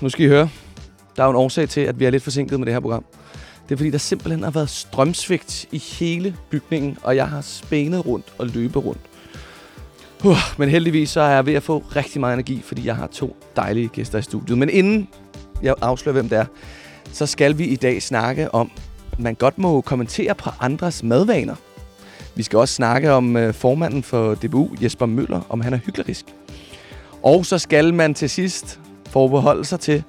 nu skal I høre. Der er jo en årsag til, at vi er lidt forsinket med det her program. Det er fordi, der simpelthen har været strømsvigt i hele bygningen, og jeg har spænet rundt og løbet rundt. Uh, men heldigvis så er jeg ved at få rigtig meget energi, fordi jeg har to dejlige gæster i studiet. Men inden jeg afslører, hvem det er, så skal vi i dag snakke om, at man godt må kommentere på andres madvaner. Vi skal også snakke om øh, formanden for DBU, Jesper Møller, om han er hyklerisk. Og så skal man til sidst forbeholde sig til,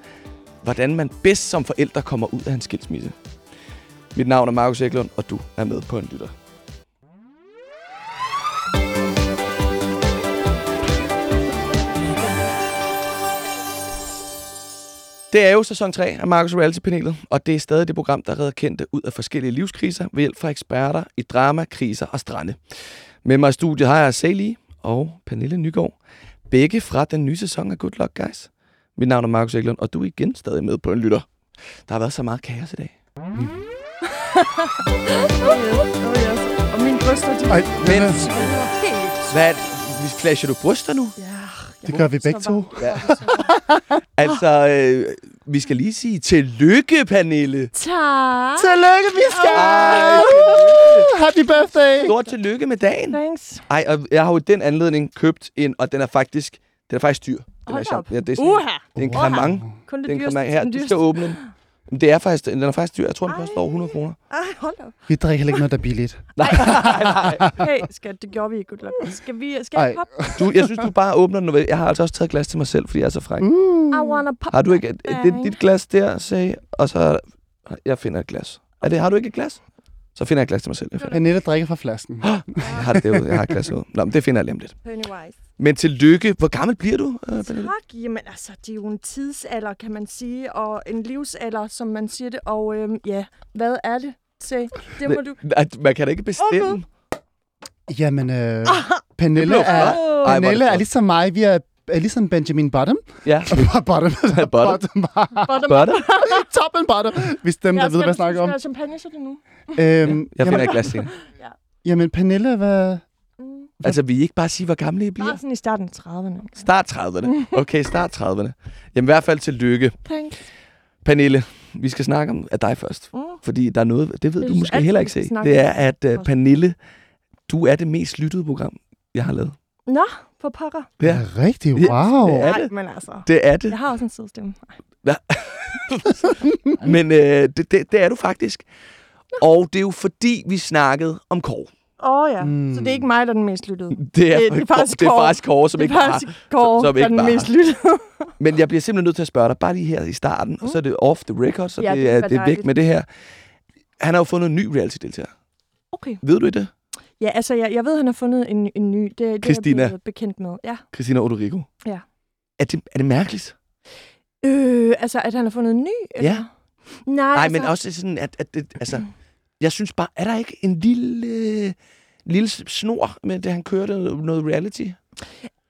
hvordan man bedst som forældre kommer ud af en skilsmisse. Mit navn er Markus Eklund, og du er med på en lytter. Det er jo sæson 3 af Markus Reality-panelet, og det er stadig det program, der redder kendte ud af forskellige livskriser ved hjælp fra eksperter i drama, kriser og strande. Med mig i studiet har jeg Sally og Pernille Nygaard, begge fra den nye sæson af Good Luck Guys. Mit navn er Markus Eklund, og du er igen stadig med på en lytter. Der har været så meget kaos i dag. Oh yes, oh yes. Og mine bryster, de Ej, Men-. Hvad? Flasher du bryster nu? Ja, Det gør vi begge to. Ja. Altså, øh, vi skal lige sige tillykke, Pernille. Tak. Tillykke, vi skal! Ej, Happy birthday! Stort tillykke med dagen. Thanks. Ej, og jeg har jo den anledning købt en, og den er faktisk, den er faktisk dyr. Er Hold sjov. op. Ja, det er, sådan, Uha. det er en kramang. Kun det Det er en kramang her. Du skal åbne den. Men det er faktisk, den er faktisk dyr. Jeg tror, den koster over 100 kroner. Ej, hold op. Vi drikker heller ikke noget, der er billigt. Hey, skat, det gjorde vi i Good Luck. Skal vi... Skal Ej. jeg pop? Du, jeg synes, du bare åbner den. Jeg har altså også taget glas til mig selv, fordi jeg er så fræk. Uh. I wanna pop Har du ikke et, that et, bang. dit glas der, sag, og så... Jeg finder et glas. Er det, har du ikke et glas? Så finder jeg et glas til mig selv. Finder. Pernille drikker fra flasken. jeg har det derude. Jeg har et glas herude. Nå, men det finder jeg lige om lidt. Pennywise. Men tillykke. Hvor gammel bliver du, øh, Pernille? Tak. Jamen altså, det er jo en tidsalder, kan man sige, og en livsalder, som man siger det. Og øhm, ja, hvad er det? Se, det må du... At Man kan da ikke bestemme. Jamen, øh, Pernille er, er Pernille er ligesom mig. Vi er, er ligesom Benjamin Bottom. Ja. bottom. Bottom. bottom. Butter? Top and bottom. Hvis dem, der ved, hvad jeg snakker om. Skal champagne, så det nu. Øhm, Jeg finder et glas til. jamen, Pernille, hvad... Mm. Altså, vi ikke bare sige, hvor gamle I bliver? Bare sådan i starten af 30'erne. Start 30'erne. Okay, start 30'erne. Jamen i hvert fald tillykke. Thanks. Pernille, vi skal snakke om af dig først. Mm. Fordi der er noget, det ved Jeg du måske heller ikke se. Det er, at uh. Pernille, du er det mest lyttede program, jeg har lavet. Nå, for pokker. Ja, Ja. Rigtigt, Ja, wow. det er Nej, det. men altså... det er det. Jeg har også en sidestemme. Men øh, det, det, det er du faktisk. Og det er jo fordi, vi snakkede om Kåre. Åh oh, ja, Mm. mm. så det er ikke mig, der er den mest lyttede. Det er, Det- det er faktisk det er Kåre. faktisk Kåre, som det ikke er bare... faktisk Kåre, som der er ikke den bare- mest lyttede. Men jeg bliver simpelthen nødt til at spørge dig, bare lige her i starten, og så er det off the record, så Ja, det, det er, er det er væk med det her. Han har jo fundet en ny reality-deltager. Okay. Ved du i det? Ja, altså, jeg, jeg ved, han har fundet en, en ny. Det, det er jeg Christina. bekendt med. Ja. Christina Odorico. Ja. Er det, er det mærkeligt? Øh, altså, at han har fundet en ny? Eller? Ja. Nej, Nej, altså, men også sådan, at, at det, altså, jeg synes bare, er der ikke en lille, lille snor med det, han kørte noget reality?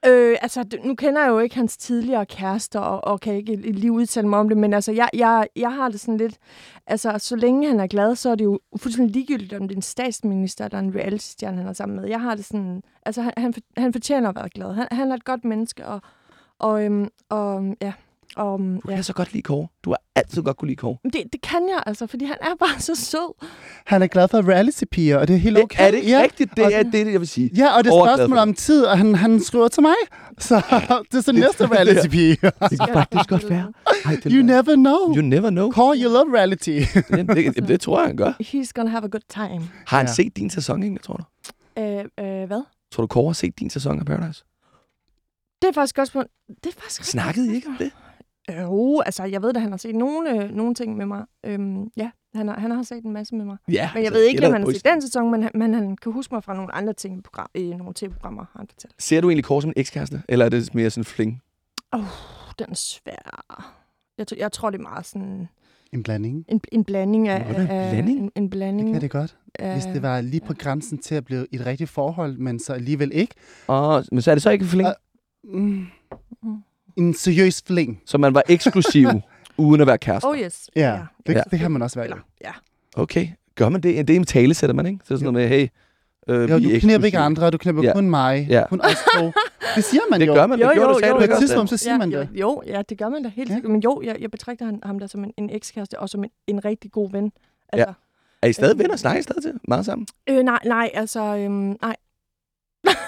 Øh, altså, nu kender jeg jo ikke hans tidligere kærester, og, og kan ikke lige udtale mig om det, men altså, jeg, jeg, jeg har det sådan lidt... Altså, så længe han er glad, så er det jo fuldstændig ligegyldigt, om det er en statsminister eller en reality-stjerne, han er sammen med. Jeg har det sådan... Altså, han, han, han fortjener at være glad. Han, han er et godt menneske, og... Og, øhm, og ja... Og, øhm, Du ja. kan så godt lide Kåre. Du har altid godt kunne lide Kåre. Det, det kan jeg altså, fordi han er bare så sød. Han er glad for reality-piger, og det er helt Det- okay. Er det ikke ja. rigtigt? Det Og- er det, jeg vil sige. Ja, og det er spørgsmål om tid, og han, han skriver til mig. Så det er så næste reality-pige. Det kan faktisk godt være. Ej, You never know. You never know. Call, you love reality. det, det, det, tror jeg, han gør. He's gonna have a good time. Har han Ja. set din sæson, ikke, tror du? Øh, øh, hvad? Tror du, Kåre har set din sæson af Paradise? Det er faktisk også... Det er faktisk Snakkede I ikke om det? Jo, altså, jeg ved, at han har set nogle, øh, nogle ting med mig. Øhm, ja, han har, han har set en masse med mig. Ja. Men jeg ved ikke, om han har set den sæson, men, han- men han kan huske mig fra nogle andre ting i, program, i nogle tv-programmer, har han fortalt. Ser du egentlig Kåre som en ekskæreste? Eller er det mere sådan fling? Uh, den er svær. Jeg, tror- jeg tror, det er meget sådan En blanding. en, en blanding af... Nå, det er en blanding? En, en Det blanding kan det godt. af, Hvis det var lige på grænsen til at blive et rigtigt forhold, men så alligevel ikke. Oh, men så er det så ikke en fling? Ah. Mm. Mm. En seriøs fling. Så man var eksklusiv, uden at være kæreste? Oh yes. Ja, det, Ja. det kan man også være. Eller, ja. Okay. Gør man det? Det er en tale, sætter man, ikke? Så er det sådan noget med, hey, Øh, Jo, vi du er knipper ikke andre, du knipper Ja. kun mig. Ja. Kun os to. Det siger man Det jo. gør man. Det Jo, gjorde jo, du, sagde jo, du På ikke et det? tidspunkt, så siger ja, man jo, det. jo, ja, det gør man da helt Ja. sikkert. Men jo, jeg, jeg betragter han, ham der som en, en ekskæreste og som en, en rigtig god ven. Altså, Er I stadig venner? Snakker I stadig til? Meget sammen? øh, nej, nej, altså, øhm, nej.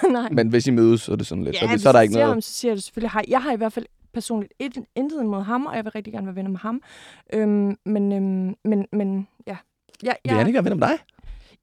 nej. Men hvis I mødes, så er det sådan lidt. så, ja, det, så er der ikke ser noget... Ham, så siger jeg det selvfølgelig hej. Jeg har i hvert fald personligt et, intet imod ham, og jeg vil rigtig gerne være venner med ham. Øhm, men, øhm, men, men, ja. Ja, Vil han ikke være venner med dig?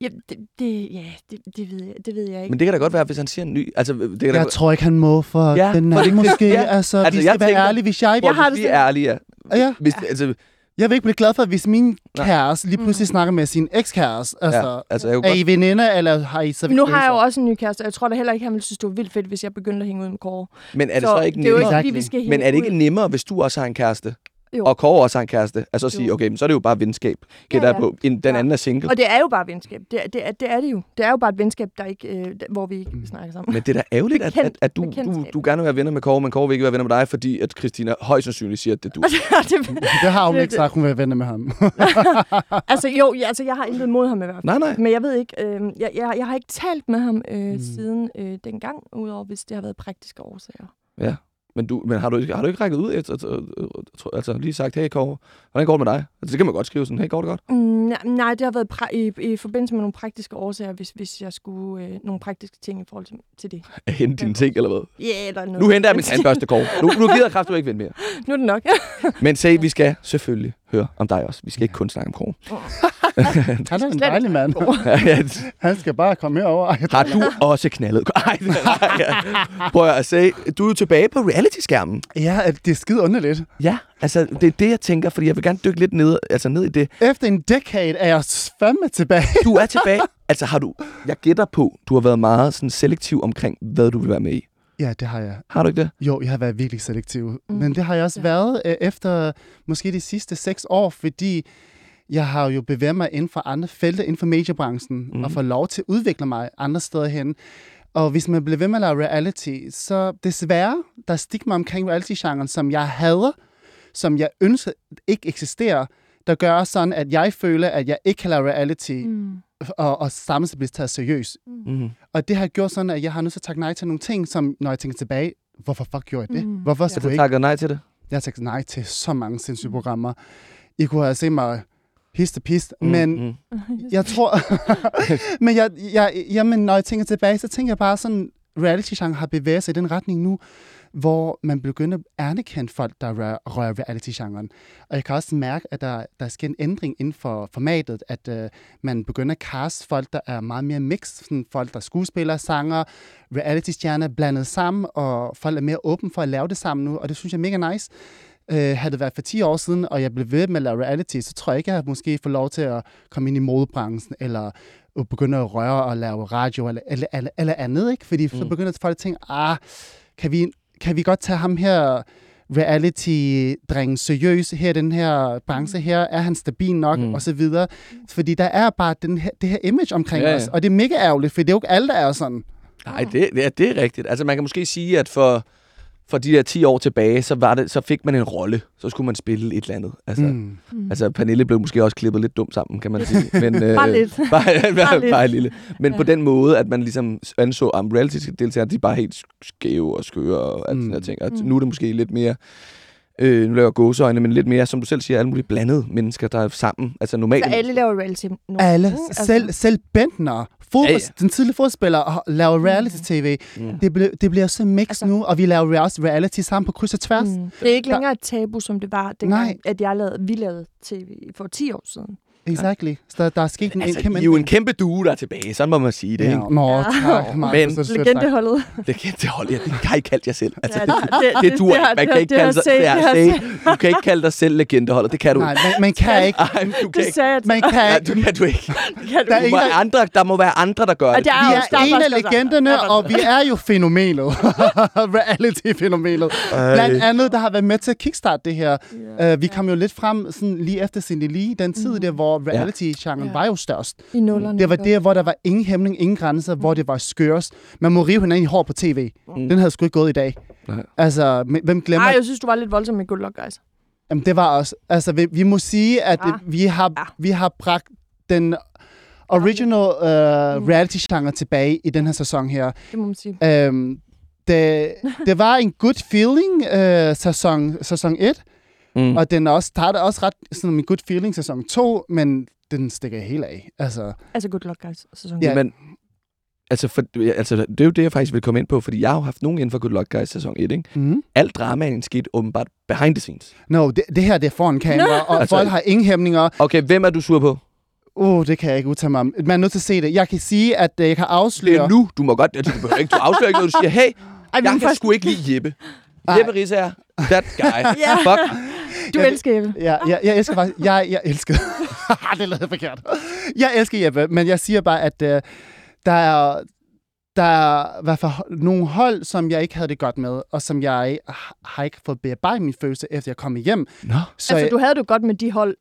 ja, det, det, ja det, det, ved jeg, det ved jeg ikke. Men det kan da godt være, hvis han siger en ny... Altså, det kan da Jeg godt... tror ikke, han må for Ja, ja, den for det- måske. ja. Ja. Altså, Altså, vi jeg skal være tænker- ærlige. Hvis jeg, Jeg har det vi er ærlige, ja. ja, Hvis, altså, jeg vil ikke blive glad for, hvis min Nej. kæreste lige pludselig Mhm. snakker med sin ekskæreste. Altså, ja, altså, jeg kunne er godt... I veninder, eller har I så nu har jeg jo også en ny kæreste, og jeg tror da heller ikke, han ville synes, det var vildt fedt, hvis jeg begyndte at hænge ud med Kåre. Men er det så, ikke det er jo ikke, nemmere? fordi vi skal Men er det ikke nemmere, hvis du også har en kæreste, Jo. og Kåre også har en kæreste, altså at sige, Jo. okay, men så er det jo bare venskab, gætter Ja, jeg ja. på, end den Ja. anden er single. Og det er jo bare venskab. Det, er- det, er, det er det jo. Det er jo bare et venskab, der ikke, øh, hvor vi ikke Mm. snakker sammen. Men det er da ærgerligt, at, at, Bekendt- at du, du, du gerne vil være venner med Kåre, men Kåre vil ikke være venner med dig, fordi at Christina højst sandsynligt siger, at det er du. det, Det har hun Det- ikke sagt, hun vil være venner med ham. altså jo, ja, altså, jeg har intet mod ham i hvert fald. Nej, nej. Men jeg ved ikke, øh, jeg, jeg, jeg har ikke talt med ham øh, mm. siden øh, dengang, udover hvis det har været praktiske årsager. Ja. Men, du, men har, du, ikke- har du ikke rækket ud efter, altså, altså, lige sagt, hey Kåre, hvordan går det med dig? Altså, det kan man godt skrive sådan, hey, går det godt? Mm, nej, det har været i, i forbindelse med nogle praktiske årsager, hvis, hvis jeg skulle øh, nogle praktiske ting i forhold til, til det. Hente dine ting, eller hvad? Ja, yeah, eller noget. Nu henter jeg min tandbørste, Kåre. Nu, nu gider jeg kraftigt ikke vente mere. nu er det nok. Men se, vi skal selvfølgelig høre om dig også. Vi skal ikke kun snakke om Kåre. Han er en Slet dejlig mand. Han skal bare komme herover. Ej, Har du også knaldet? Ej, nej. Prøv at se, du er jo tilbage på reality-skærmen. Ja, at det er skide underligt. Ja, altså det er det, jeg tænker, fordi jeg vil gerne dykke lidt ned, altså ned i det. Efter en decade er jeg fandme tilbage. Du er tilbage. Altså har du, jeg gætter på, du har været meget sådan selektiv omkring, hvad du vil være med i. Ja, det har jeg. Har du ikke det? Jo, jeg har været virkelig selektiv. Mm. Men det har jeg også Ja. været øh, efter måske de sidste seks år, fordi jeg har jo bevæget mig inden for andre felter inden for mediebranchen, mm. og fået lov til at udvikle mig andre steder hen. Og hvis man bliver ved med at lave reality, så desværre, der er stigma omkring reality-genren, som jeg hader, som jeg ønsker ikke eksisterer, der gør sådan, at jeg føler, at jeg ikke kan lave reality, mm. Mm. og, og samtidig blive taget seriøst. Mm-hmm. Og det har gjort sådan, at jeg har nødt til at takke nej til nogle ting, som når jeg tænker tilbage, hvorfor fuck gjorde jeg det? Mm. Hvorfor Ja. skulle jeg ikke? nej til det? Jeg har sagt nej til så mange sindssyge programmer. I kunne have set mig hist og pist, Mm, men mm. jeg tror... men jeg, jeg, jamen, når jeg tænker tilbage, så tænker jeg bare sådan, reality genre har bevæget sig i den retning nu, hvor man begynder at anerkende folk, der rører, rører reality-genren. Og jeg kan også mærke, at der, der sker en ændring inden for formatet, at øh, man begynder at cast folk, der er meget mere mixed, sådan folk, der er skuespillere, sanger, reality-stjerner blandet sammen, og folk er mere åbne for at lave det sammen nu, og det synes jeg er mega nice. Øh, havde det været for 10 år siden, og jeg blev ved med at lave reality, så tror jeg ikke, at jeg måske får lov til at komme ind i modebranchen, eller begynde at røre og lave radio, eller, eller, eller, eller andet, ikke? Fordi mm. så begynder folk at tænke, ah, kan vi, kan vi godt tage ham her reality-drengen seriøs her, i den her branche her, er han stabil nok, Mm. mm. og så videre. Fordi der er bare den her, det her image omkring Ja, ja, ja. os, og det er mega ærgerligt, for det er jo ikke alle, der er sådan. Nej, det, ja, det er rigtigt. Altså man kan måske sige, at for, for de der 10 år tilbage, så, var det, så fik man en rolle. Så skulle man spille et eller andet. Altså, mm. Mm. Altså Pernille blev måske også klippet lidt dumt sammen, kan man sige. Men, øh, Bare lidt. Bare, bare, lidt. bare lille. Men ja. på den måde, at man ligesom anså, at reality-deltagere, de er bare helt skæve og skøre og alt mm. sådan noget ting. Og Mm. nu er det måske lidt mere, øh, nu laver jeg gåseøjne, men lidt mere, som du selv siger, alle mulige blandede mennesker, der er sammen. Altså normalt. Så alle laver reality nu. Alle, ikke? Altså, selv, Bentner, fodbold, Ja, ja, den tidlige fodspiller, laver reality-tv. Mm. Det, ble, det bliver så mixed Altså- nu, og vi laver også reality sammen på kryds og tværs. Mm. Mm. Det er ikke længere et tabu, som det var, dengang, Nej. at jeg lavede, vi lavede tv for 10 år siden. Exactly. Så der, der er sket en, Altså, en kæmpe I er jo en kæmpe due, der er tilbage. Sådan må man sige det, Ja, ikke? nå, Ja. tak, Markus, Men- så sødt. Legendeholdet. Det, kan, det holder jeg. Det har I kaldt jer selv. Altså, Ja, det, det, det, du har- Man kan det- ikke det kalde sig, det det har set. Du kan ikke kalde dig selv legendeholder. Det kan du Nej, ikke. man, man kan ikke. Ej, men du kan Det ikke. Man kan Ja, ikke. du kan du ikke. kan. Der er må andre, der må være andre, der gør det. er Vi er en af faktisk- legenderne, der er og vi er jo fænomenet. Reality-fænomenet. Blandt andet, der har været med til at kickstarte det her. Ja. Uh, vi kom jo lidt frem sådan lige efter Cindy Lee, den tid Mhm. der, hvor reality-genren Ja. var jo størst. I nullerne. Det var der, hvor der var ingen hæmning, ingen grænser, hvor det var skørest. Man må rive hinanden i hår på tv. Mm. Den havde sgu ikke gået i dag. Nej. Altså, hvem glemmer... Ej, jeg synes, du var lidt voldsom med Good Luck Guys. Jamen, det var også... Altså, vi, vi må sige, at Ja. det, vi, har, Ja. vi har bragt den original uh, Mm. reality-genre tilbage i den her sæson her. Det må man sige. Um, det, det var en good feeling uh, sæson, sæson 1, Mm. og den er også, startede også ret sådan en good feeling sæson 2, men den stikker helt af. Altså, Altså, good luck, guys. Sæson. Ja. Men, altså, for, altså, det er jo det, jeg faktisk vil komme ind på, fordi jeg har jo haft nogen inden for Good Luck Guys sæson 1, ikke? mm. Alt dramaen skete åbenbart behind the scenes. No, det, det her det er foran kamera, og Altså- folk har ingen hæmninger. Okay, hvem er du sur på? Uh, det kan jeg ikke udtale mig om. Man er nødt til at se det. Jeg kan sige, at uh, jeg kan Det afsløre... er nu. Du må godt, altså, du behøver ikke, du afslører ikke noget, du siger, hey, Ej, jeg kan først... sgu ikke lide Jeppe. Nej. Jeppe Risse er that guy. Ja. Fuck. Du Jeg- elsker Jeppe. Ja, jeg, jeg elsker faktisk... Jeg, jeg elsker... det lød forkert. Jeg elsker Jeppe, men jeg siger bare, at uh, der er... Der er i hvert fald nogle hold, som jeg ikke havde det godt med, og som jeg har- har ikke fået bearbejdet min følelse, efter jeg kom hjem. Nå. Så Altså, du havde det godt med de hold.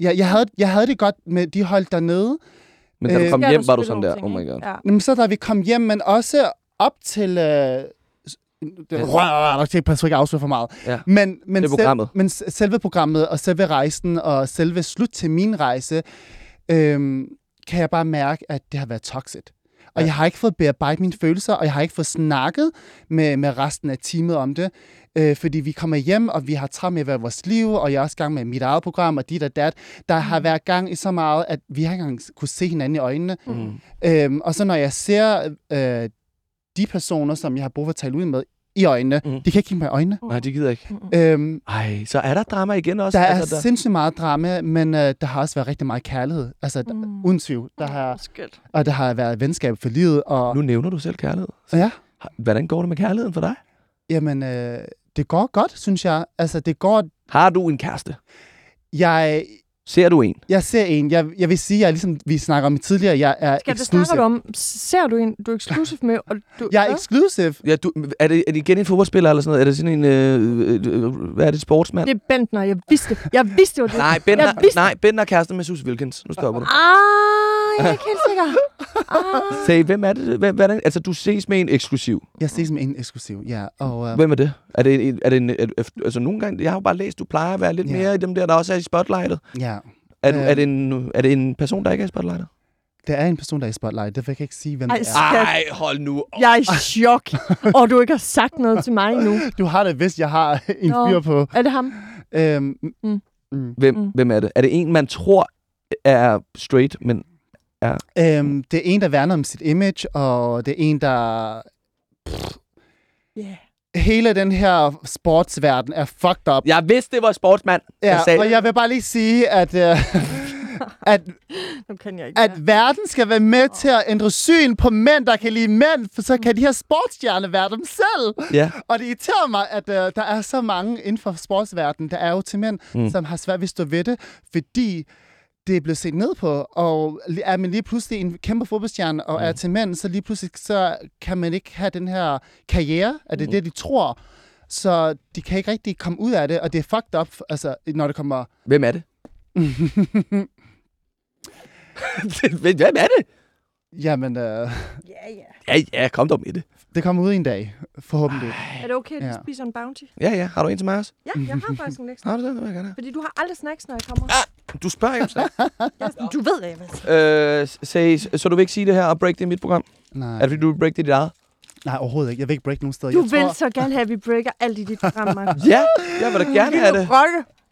jeg, jeg, havde, jeg havde det godt med de hold dernede. Men da du Øh, kom er hjem, var du sådan der, oh my god. Ja. Jamen, så da vi kom hjem, men også op til... Øh, det, rør, jeg passer ikke afsløre for meget. Ja. Men, men, Det er programmet. men s- selve programmet og selve rejsen og selve slut til min rejse, øhm, kan jeg bare mærke, at det har været toxic. Og Ja. jeg har ikke fået bearbejdet mine følelser, og jeg har ikke fået snakket med, med resten af teamet om det. Øh, fordi vi kommer hjem, og vi har travlt med at være vores liv, og jeg er også i gang med mit eget program, og dit og dat. Der har været gang i så meget, at vi har ikke engang kunne se hinanden i øjnene. Mm. Øhm, og så når jeg ser øh, de personer, som jeg har brug for at tale ud med i øjnene, mm. de kan ikke kigge mig i øjnene. Nej, det gider jeg ikke. Øhm, Ej, så er der drama igen også? der er altså, sindssygt meget drama, men øh, der har også været rigtig meget kærlighed. Altså, mm. Mm. uden tvivl. Der har, Skønt. og der har været venskab for livet. Og, Nu nævner du selv kærlighed. ja, Har- Hvordan går det med kærligheden for dig? jamen, øh, det går godt, synes jeg. Altså, det går... Har du en kæreste? Jeg, Ser du en? jeg ser en. Jeg, jeg vil sige, jeg er ligesom vi snakker om tidligere, jeg er Skal det snakker exclusive. du om? Ser du en, du er exclusive med? Og du, Jeg er exclusive. Ja, du, er, det, er det igen en fodboldspiller eller sådan noget? Er det sådan en... Øh, øh, øh, hvad er det? Sportsmand? Det er Bentner, jeg vidste. Jeg vidste var det. Nej, Ben Jeg har, vidste- nej, ben er kæreste med Sus Wilkins. Nu stopper du. Ah, jeg er ikke helt sikker. Ah. Say, hvem er det? Hvem, hvad er det? Altså, du ses med en eksklusiv. Jeg ses med en eksklusiv, ja. Og, uh, Hvem er det? Er det, en, er det en, er, altså, nogle gange... Jeg har jo bare læst, du plejer at være lidt Ja. mere i dem der, der også er i spotlightet. ja. Er, du, Øh. er, det en, er det en person, der ikke er i spotlightet? Der er en person, der er i spotlight. Det vil jeg ikke sige, hvem Ej, det er. Skat. Ej, hold nu op. Jeg er i chok, og du ikke har sagt noget til mig nu. Du har det, hvis jeg har en Nå. fyr på. Er det ham? Øhm, Mm. mm. Hvem, Mm. hvem er det? Er det en, man tror er straight, men... Øhm, det er en, der værner om sit image, og det er en, der... Ja. Yeah. Hele den her sportsverden er fucked up. Jeg vidste, det var sportsmand. Ja, jeg sagde og jeg vil bare lige sige, at, øh, at, Nu kan jeg ikke mere. at verden skal være med til at ændre syn på mænd, der kan lide mænd, for så kan de her sportsstjerner være dem selv. Ja. Og det irriterer mig, at øh, der er så mange inden for sportsverdenen, der er jo til mænd, mm. som har svært ved at stå ved det, fordi det er blevet set ned på, og er man lige pludselig en kæmpe fodboldstjerne og mm. er til mænd, så lige pludselig så kan man ikke have den her karriere, at det er Mm. det, de tror. Så de kan ikke rigtig komme ud af det, og det er fucked up, altså, når det kommer... Hvem er det? Hvem er det? Jamen, øh, Ja, ja. Ja, ja, kom dog med det. Det kommer ud en dag, forhåbentlig. Er det okay, at du Ja. spiser en bounty? Ja, ja. Har du en til mig også? Ja, jeg har faktisk en ekstra. Har du det? Det vil jeg gerne have. Fordi du har aldrig snacks, når jeg kommer. Du spørger ikke. Jeg, du ved, hvad jeg vil øh, say, så du vil ikke sige det her og break det i mit program? Nej, Er det fordi, du vil break det i dit eget? nej, overhovedet ikke. Jeg vil ikke break nogen steder. Du jeg vil tror, så gerne have, at vi breaker alt i dit program. Ja, jeg vil da gerne have det.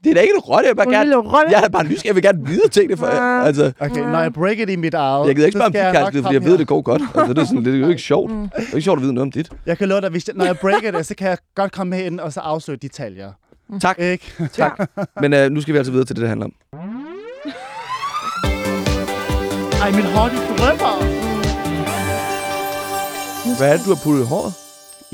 Det er da ikke en rotte, jeg bare er gerne... lille rotte. Jeg er bare nysgerrig, jeg vil gerne vide tingene for... Ja. Altså, Okay, når jeg breaker det i mit eget... jeg gider ikke så spørge om dit jeg kæreste, fordi jeg ved, det går godt. Altså, det, er sådan, det er jo ikke sjovt. Mm. Det er ikke sjovt at vide noget om dit. Jeg kan love dig, hvis jeg, når jeg breaker det, så kan jeg godt komme herind og så afsløre detaljer. Tak. Ikke? Tak. Men øh, nu skal vi altså videre til det, det handler om. Ej, mit hår, de drømmer. Hvad er det, du har puttet i håret?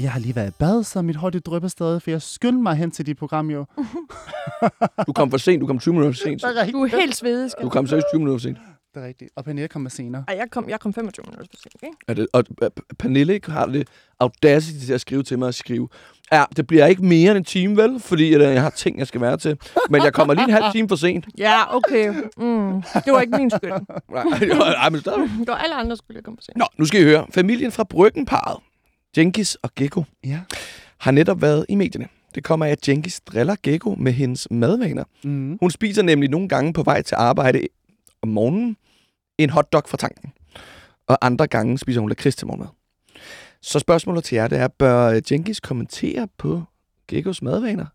Jeg har lige været i bad, så mit hår, det drypper stadig, for jeg skyndte mig hen til dit program, jo. Du kom for sent. Du kom 20 minutter for sent. Er. Du er helt svedig, Du kom seriøst 20 minutter for sent. Det er rigtigt. Og Pernille kommer senere. Ej, jeg kom, jeg kom 25 minutter for sent, ikke? Er det, og øh, Pernille ikke har det audacity til at skrive til mig at skrive. Ja, det bliver ikke mere end en time, vel? Fordi øh, jeg har ting, jeg skal være til. Men jeg kommer lige en halv time for sent. Ja, okay. Mm. Det var ikke min skyld. Nej, nej, men stadigvæk. Det var alle andre skyld, jeg kom for sent. Nå, nu skal I høre. Familien fra Bryggenparet, Jenkins og Gekko, Ja. har netop været i medierne. Det kommer af, at Jenkins driller Gekko med hendes madvaner. Mm. Hun spiser nemlig nogle gange på vej til arbejde om morgenen en hotdog fra tanken. Og andre gange spiser hun lakrids til morgenmad. Så spørgsmålet til jer, det er, bør Jenkins kommentere på Gekkos madvaner?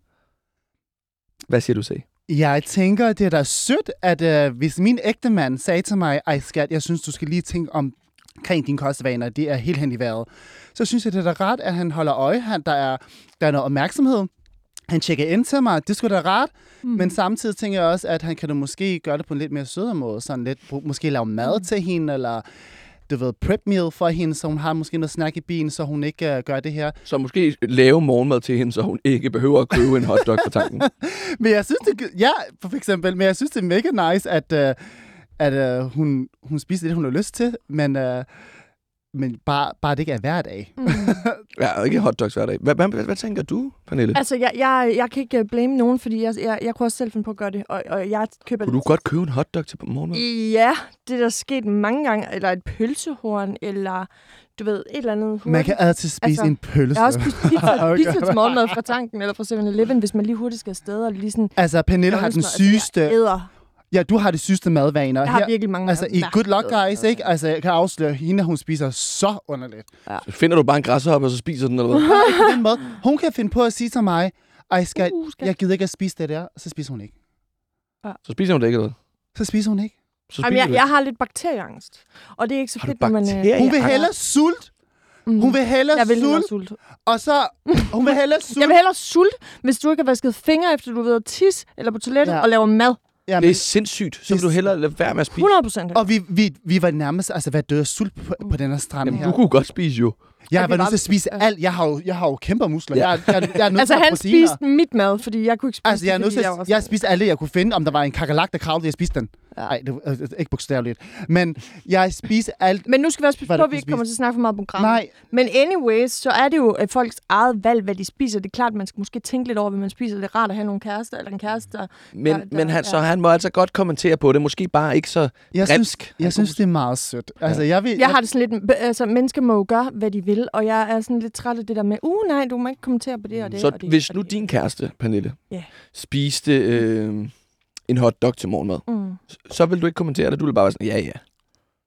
Hvad siger du, Se? Jeg tænker, det er da sødt, at øh, hvis min ægte mand sagde til mig, ej skat, jeg synes, du skal lige tænke om omkring dine kostvaner, det er helt hen i vejret. Så synes jeg, det er da rart, at han holder øje. Han, der, er, der er noget opmærksomhed. Han tjekker ind til mig. Det skulle da rart. Mm. Men samtidig tænker jeg også, at han kan da måske gøre det på en lidt mere sødere måde. Sådan lidt, måske lave mad mm. til hende, eller du ved, prep meal for hende, så hun har måske noget snack i bilen, så hun ikke uh, gør det her. Så måske lave morgenmad til hende, så hun ikke behøver at købe en hotdog på tanken. men jeg synes, det, ja, for eksempel, men jeg synes, det er mega nice, at, uh, at uh, hun, hun spiser det, hun har lyst til, men... Uh, men bare, bare det ikke er hver dag. Mm. ja, ikke hotdogs hver dag. Hvad, hvad, hvad, hvad tænker du, Pernille? Altså, jeg, jeg, jeg kan ikke blame nogen, fordi jeg, jeg, jeg kunne også selv finde på at gøre det, og, og jeg køber Kunne du godt købe en hotdog til morgenmad? Ja, det er der sket mange gange. Eller et pølsehorn, eller du ved, et eller andet hurtigt. Man kan altid spise altså, en pølse. Jeg har også spist pizza, okay. pizza til morgenmad fra tanken, eller fra 7-Eleven, hvis man lige hurtigt skal afsted. Og lige sådan, altså, Pernille har den sygeste... Altså, Ja, du har de sygeste madvaner. Jeg har Her, virkelig mange Altså, i Good Luck Guys, ikke? Altså, jeg kan afsløre, hende, hun spiser så underligt. Ja. Så finder du bare en græshoppe, og så spiser den, eller hvad? Nej, på den måde. Hun kan finde på at sige til mig, ej, skal, uh, skal. jeg gider ikke at spise det der, så spiser hun ikke. Ja. Så spiser hun det ikke, eller Så spiser hun ikke. Så Jamen, jeg, jeg har lidt bakterieangst, og det er ikke så fedt, når man... Øh, hun vil hellere sult, Mm. Hun vil hellere jeg vil sult, sult. Og så, hun vil hellere sult. jeg vil hellere sult, hvis du ikke har vasket fingre, efter du ved at tisse eller på toilettet ja. og laver mad. Ja, det er sindssygt. Så vil du hellere lade være med at spise. 100 procent. Og vi, vi, vi var nærmest altså, hvad døde sult på, på den her strand Jamen, her. du kunne godt spise jo. Jeg var nødt til at spise alt. Jeg har jo, jeg har jo kæmpe muskler. Ja. Jeg, jeg, jeg er nødt altså, til han spiste mit mad, fordi jeg kunne ikke spise altså, jeg er nødt til, jeg, jeg spiste alt det, jeg kunne finde. Om der var en kakalak, der kravlede, jeg spiste den. Nej, det er ikke bogstaveligt. Men jeg spiser alt. Men nu skal vi også passe på, at vi ikke kommer til at snakke for meget på programmet. Nej. Men anyways, så er det jo folks eget valg, hvad de spiser. Det er klart, at man skal måske tænke lidt over, hvad man spiser. Det er rart at have nogle kærester, eller en kæreste, der... Men, der, men han, ja. så han må altså godt kommentere på det. Måske bare ikke så jeg Synes, jeg synes, det er meget sødt. Altså, jeg, vil, jeg, jeg, har det sådan lidt... Altså, mennesker må jo gøre, hvad de vil, og jeg er sådan lidt træt af det der med, uh nej, du må ikke kommentere på det og det. Så og det, hvis og nu det. din kæreste, Pernille, yeah. spiste... Øh, en hotdog til morgenmad, mm. så vil du ikke kommentere det. Du vil bare være sådan, ja, ja.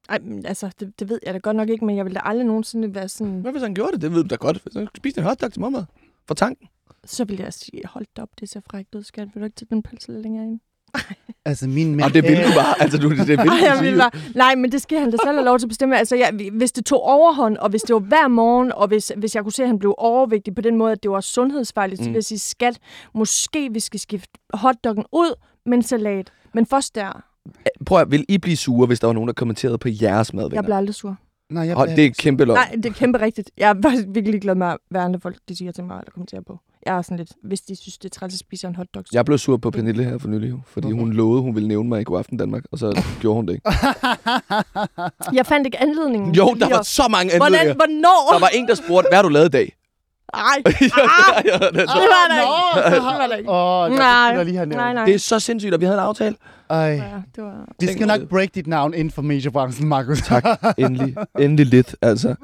Ej, altså, det, det ved jeg da godt nok ikke, men jeg vil da aldrig nogensinde være sådan... Hvad hvis han gjorde det? Det ved du da godt. Hvis han spiste en hotdog til morgenmad fra tanken. Så vil jeg sige, hold op, det ser frækt ud, skat. Vil du ikke tage den pølse lidt længere ind? altså min mand... Og det vil du bare. Altså, du, det vil jeg vil bare. Nej, men det skal han da selv have lov til at bestemme. Altså, jeg, hvis det tog overhånd, og hvis det var hver morgen, og hvis, hvis jeg kunne se, at han blev overvægtig på den måde, at det var sundhedsfarligt, mm. så vil jeg sige, skat, måske vi skal skifte hotdoggen ud med en salat. Men først der. Prøv at, vil I blive sure, hvis der var nogen, der kommenterede på jeres madvenner? Jeg bliver aldrig sur. Nej, jeg bliver det er kæmpe løgn. Nej, det er kæmpe rigtigt. Jeg er faktisk virkelig glad med, hvad andre folk de siger til mig, eller kommenterer på. Jeg er sådan lidt, hvis de synes, det er træls at spise en hotdog. Jeg blev sur på Pernille her for nylig, fordi okay. hun lovede, hun ville nævne mig i God Aften Danmark, og så gjorde hun det ikke. jeg fandt ikke anledningen. Jo, der var så mange anledninger. Hvordan, hvornår? Der var en, der spurgte, hvad har du lavet i dag? Nej. Ah, det var der ikke. Det var der ikke. Åh, nej. Lige nej, nej. Det er så sindssygt, at vi havde en aftale. Ej. Ja, det var... De skal nok break dit navn inden for mediebranchen, Markus. Tak. Endelig. Endelig lidt, altså.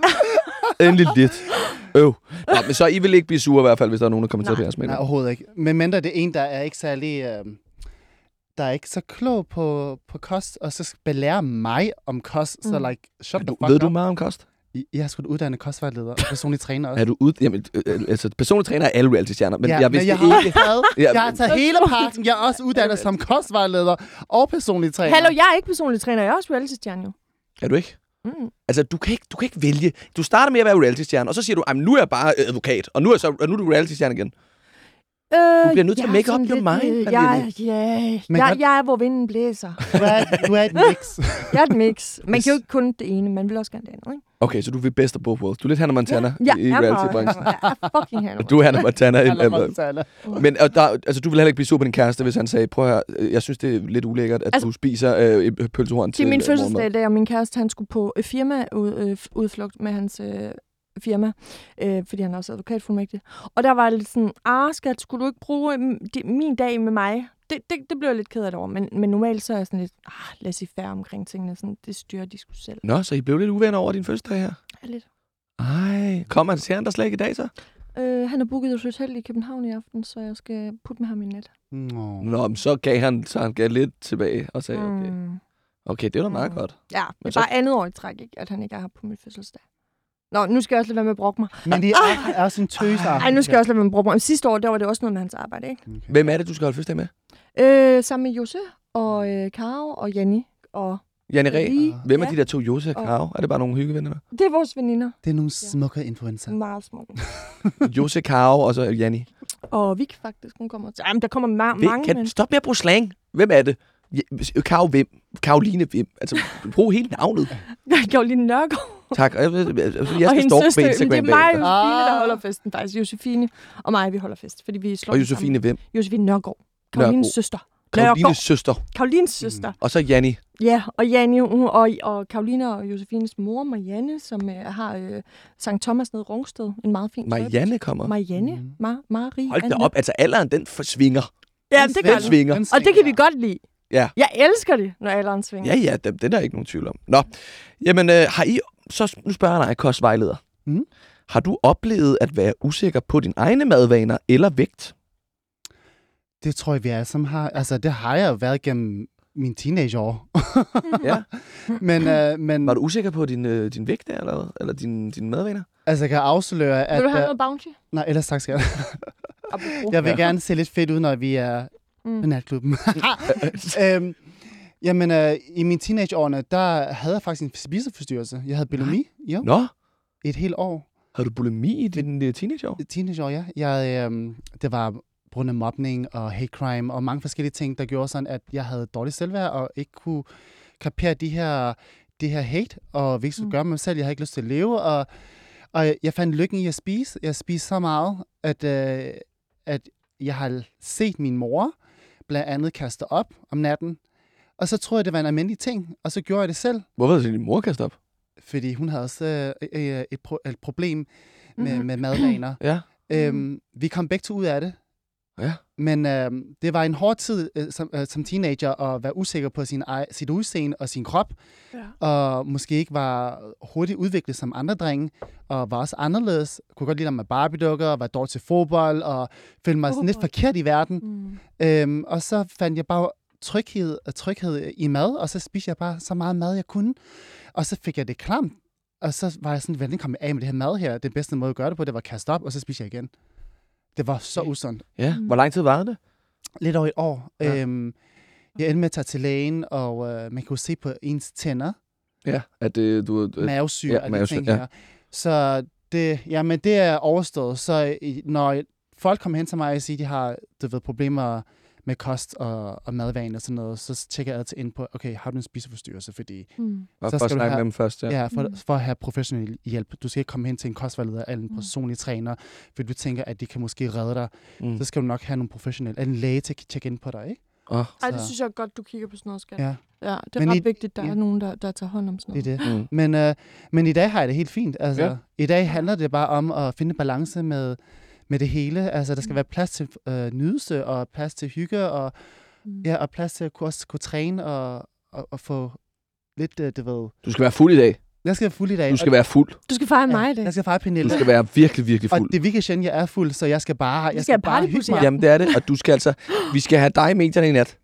Endelig lidt. Øv. Nå, men så I vil ikke blive sure i hvert fald, hvis der er nogen, der kommer til at jeres Nej, overhovedet ikke. Men mindre det er en, der er ikke særlig... Øh, der er ikke så klog på, på kost, og så belære mig om kost, mm. så like, shut the fuck Ved up. du meget om kost? Jeg har sgu uddannet kostvejleder og personlig træner også. Er du ud... Jamen, øh, øh, altså, personlig træner er alle reality-stjerner, men ja, jeg vidste men jeg ikke... Har taget, jeg har taget hele pakken. Jeg er også uddannet som kostvejleder og personlig træner. Hallo, jeg er ikke personlig træner. Jeg er også reality-stjerne jo. Er du ikke? Mm. Altså, du kan, ikke, du kan ikke vælge. Du starter med at være reality-stjerne, og så siger du, nu er jeg bare advokat, og nu er, så, nu er du reality-stjerne igen. Øh, du bliver nødt til at make up your mind. Øh, jeg, ja, Men jeg, jeg er, hvor vinden blæser. Du er, du er et mix. jeg er et mix. Man kan jo ikke kun det ene, man vil også gerne det andet, ikke? Okay, så du vil best of both worlds. Du er lidt Hannah Montana ja, i, i reality-branchen. Ja, jeg er fucking Hannah Du er Hannah Montana. Hannah Montana. Men og der, altså, du vil heller ikke blive sur på din kæreste, hvis han sagde, prøv at høre, jeg synes, det er lidt ulækkert, at altså, du spiser øh, pølsehorn til Det er min fødselsdag, da og min kæreste, han skulle på øh, udflugt med hans øh, firma, øh, fordi han er også advokatfuldmægtig. Og der var lidt sådan, ah skat, skulle du ikke bruge min dag med mig? Det, det, det blev jeg lidt ked af det over, men, men normalt så er jeg sådan lidt, ah, lad os færre omkring tingene, sådan, det styrer de skulle selv. Nå, så I blev lidt uvenner over din fødselsdag her? Ja, lidt. Ej, kommer han til han der slet ikke i dag så? Øh, han har booket et hotel i København i aften, så jeg skal putte med ham i net. Nå, Nå men så gav han, så han gav lidt tilbage og sagde, mm. okay. Okay, det er da meget Mm. godt. Ja, Men det så- er bare andet år i træk, ikke? at han ikke er her på min fødselsdag. Nå, nu skal jeg også lade være med at brokke mig. Men det er, er sådan en tøser. Nej, nu skal jeg også lade være med at brokke mig. Sidste år, der var det også noget med hans arbejde, ikke? Okay. Hvem er det, du skal holde fødselsdag med? Øh, sammen med Jose og øh, Karo og Janni. Og Janne Ræ. Hvem er ja. de der to, Jose og Karo? Er det bare nogle hyggevenner? det er vores veninder. Det er nogle smukke influencer. Meget små. Jose, Karo og så Janni. Og Vik faktisk, hun kommer til. Jamen, der kommer ma- Hvem, mange, kan men... du stoppe med at bruge slang? Hvem er det? Ja, Karo hvem? Karoline hvem? Altså, brug hele navnet. Karoline Nørgaard. Tak. Og Jeg, jeg, jeg, jeg og skal hendes stalke på søster. Men Instagram det er mig og. Josefine, der holder festen faktisk. Josefine og mig, vi holder fest, fordi vi slår Og os Josefine sammen. hvem? Josefine Nørgaard. Karolines Nørgaard. søster. Karolines søster. Karolines søster. Og så Janni. Ja, og Janne hun, og, og Karoline og Josefines mor, Marianne, som øh, har øh, Sankt Thomas nede i Rungsted. En meget fin Marianne kommer. Marianne. Mhm. Ma- Marie. Hold da op. Altså, alderen, den forsvinger. Ja, det gør Den den. svinger. Og det kan vi godt lide. Ja. Jeg elsker det, når alderen svinger. Ja, ja, det, det er der ikke nogen tvivl om. Nå, jamen, øh, har I... Så nu spørger jeg dig, kostvejleder. Mm. Har du oplevet at være usikker på dine egne madvaner eller vægt? Det tror jeg, vi alle sammen har. Altså, det har jeg jo været gennem min teenageår. Ja. men, øh, men Var du usikker på din, øh, din vægt der, eller? Eller din, dine madvaner? altså, jeg kan afsløre, at... Vil du have øh, noget bounty? nej, ellers tak skal jeg. Jeg vil Ja. gerne se lidt fedt ud, når vi er Mm. på natklubben. øhm, jamen, øh, i mine teenageårene, der havde jeg faktisk en spiseforstyrrelse. Jeg havde bulimi, jo, Nå, et helt år. har du bulimi i din øh, teenageår? Teenageår, ja. Jeg, øhm, det var på grund af mobning og hate crime og mange forskellige ting, der gjorde sådan, at jeg havde dårligt selvværd og ikke kunne kapere de her, det her hate, og vi ikke skulle Mm. gøre med mig selv. Jeg havde ikke lyst til at leve, og, og jeg fandt lykken i at spise. Jeg spiste så meget, at, øh, at jeg har set min mor blandt andet kaste op om natten, og så troede jeg, det var en almindelig ting, og så gjorde jeg det selv, Hvorfor det din mor kastet op? fordi hun havde også øh, øh, et, pro- et problem med, Mhm. med madvaner. Ja. Øhm, vi kom begge to ud af det. Ja. Men øhm, det var en hård tid øh, som, øh, som teenager at være usikker på sin ej, sit udseende og sin krop, Ja. og måske ikke var hurtigt udviklet som andre drenge, og var også anderledes. Kunne godt lide med Barbie-dukker, og var dårlig til fodbold, og følte mig sådan lidt forkert i verden. Mm. Øhm, og så fandt jeg bare tryghed, tryghed i mad, og så spiste jeg bare så meget mad, jeg kunne. Og så fik jeg det klamt, og så var jeg sådan, hvordan kom jeg af med det her mad her? Den bedste måde at gøre det på, det var at kaste op, og så spiste jeg igen. Det var så usundt. Ja. Mm. Hvor lang tid var det? Lidt over et år. Ja. Ja. Øhm, jeg endte med at tage til lægen, og øh, man kunne se på ens tænder, Ja. At øh, du... Øh, mavesyre ja, og de mavesyre, ting ja. her. Så det, jamen, det er overstået. Så når folk kommer hen til mig og siger, at de har du ved, problemer med kost og, og madvaner og sådan noget, så tjekker jeg altid ind på, okay, har du en spiseforstyrrelse? Fordi, Mm. så for at skal du snakke have- med dem først, ja. ja, for, Mm. for at have professionel hjælp. Du skal ikke komme hen til en kostvejleder eller en Mm. personlig træner, fordi du tænker, at de kan måske redde dig. Mm. Så skal du nok have nogle professionelle, en læge til at tjekke ind på dig, ikke? Oh, Ej, det synes jeg er godt, du kigger på sådan noget, skat. Ja, Ja, det er Men ret i- vigtigt, der ja. er nogen, der, der tager hånd om sådan det noget. er det. mm. Men, øh, men i dag har jeg det helt fint. Altså, ja. I dag handler det bare om at finde balance med, med det hele. Altså, der skal Mm. være plads til øh, nydelse, og plads til hygge, og, Mm. ja, og plads til at kunne også kunne træne og, og, og få lidt, øh, du ved... Du skal være fuld i dag. Jeg skal være fuld i dag. Du skal være fuld. Du skal fejre mig i dag. Jeg skal fejre Du Pernille. skal være virkelig, virkelig Og fuld. det virker sjældent, jeg er fuld, så jeg skal bare, jeg skal skal have bare hygge mig. ja. Jamen, det er det. Og du skal altså... Vi skal have dig i medierne i nat.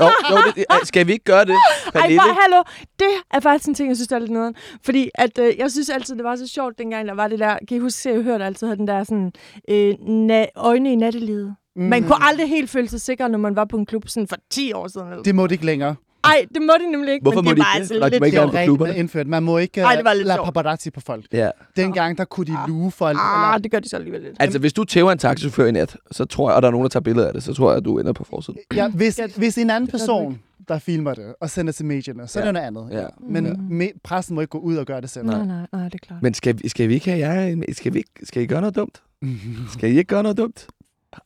Jo, jo, det, det- skal vi ikke gøre det, Ej, Pernille? bare, hallo. Det er faktisk en ting, jeg synes, der er lidt noget. Fordi at, øh, jeg synes altid, det var så sjovt, dengang der var det der... Kan I huske, at jeg hørte altid havde den der sådan, øh, na- øjne i nattelivet? Mm. Man kunne aldrig helt føle sig sikker, når man var på en klub sådan for 10 år siden. Eller. Det må det ikke længere. Ej, det må de nemlig ikke. Hvorfor men må det de var ikke altså? Nå, de lidt må ikke Det er gerne jo på reglen, er indført. Man må ikke Ej, det var øh, lidt lade paparazzi på folk. Ja. Dengang, der kunne de luge folk. Ah, eller, det gør de så alligevel lidt. Altså, hvis du tæver en taxichauffør i nat, så tror jeg, og der er nogen, der tager billeder af det, så tror jeg, at du ender på forsiden. ja, hvis, Ja, hvis en anden person, der filmer det og sender til medierne, så er Ja. det noget andet. Ja. Men Mm. me- pressen må ikke gå ud og gøre det selv. Nej, nej, nej, det er klart. Men skal, vi- skal vi ikke have jer? Skal, vi ikke, skal I gøre noget dumt? Skal I ikke gøre noget dumt?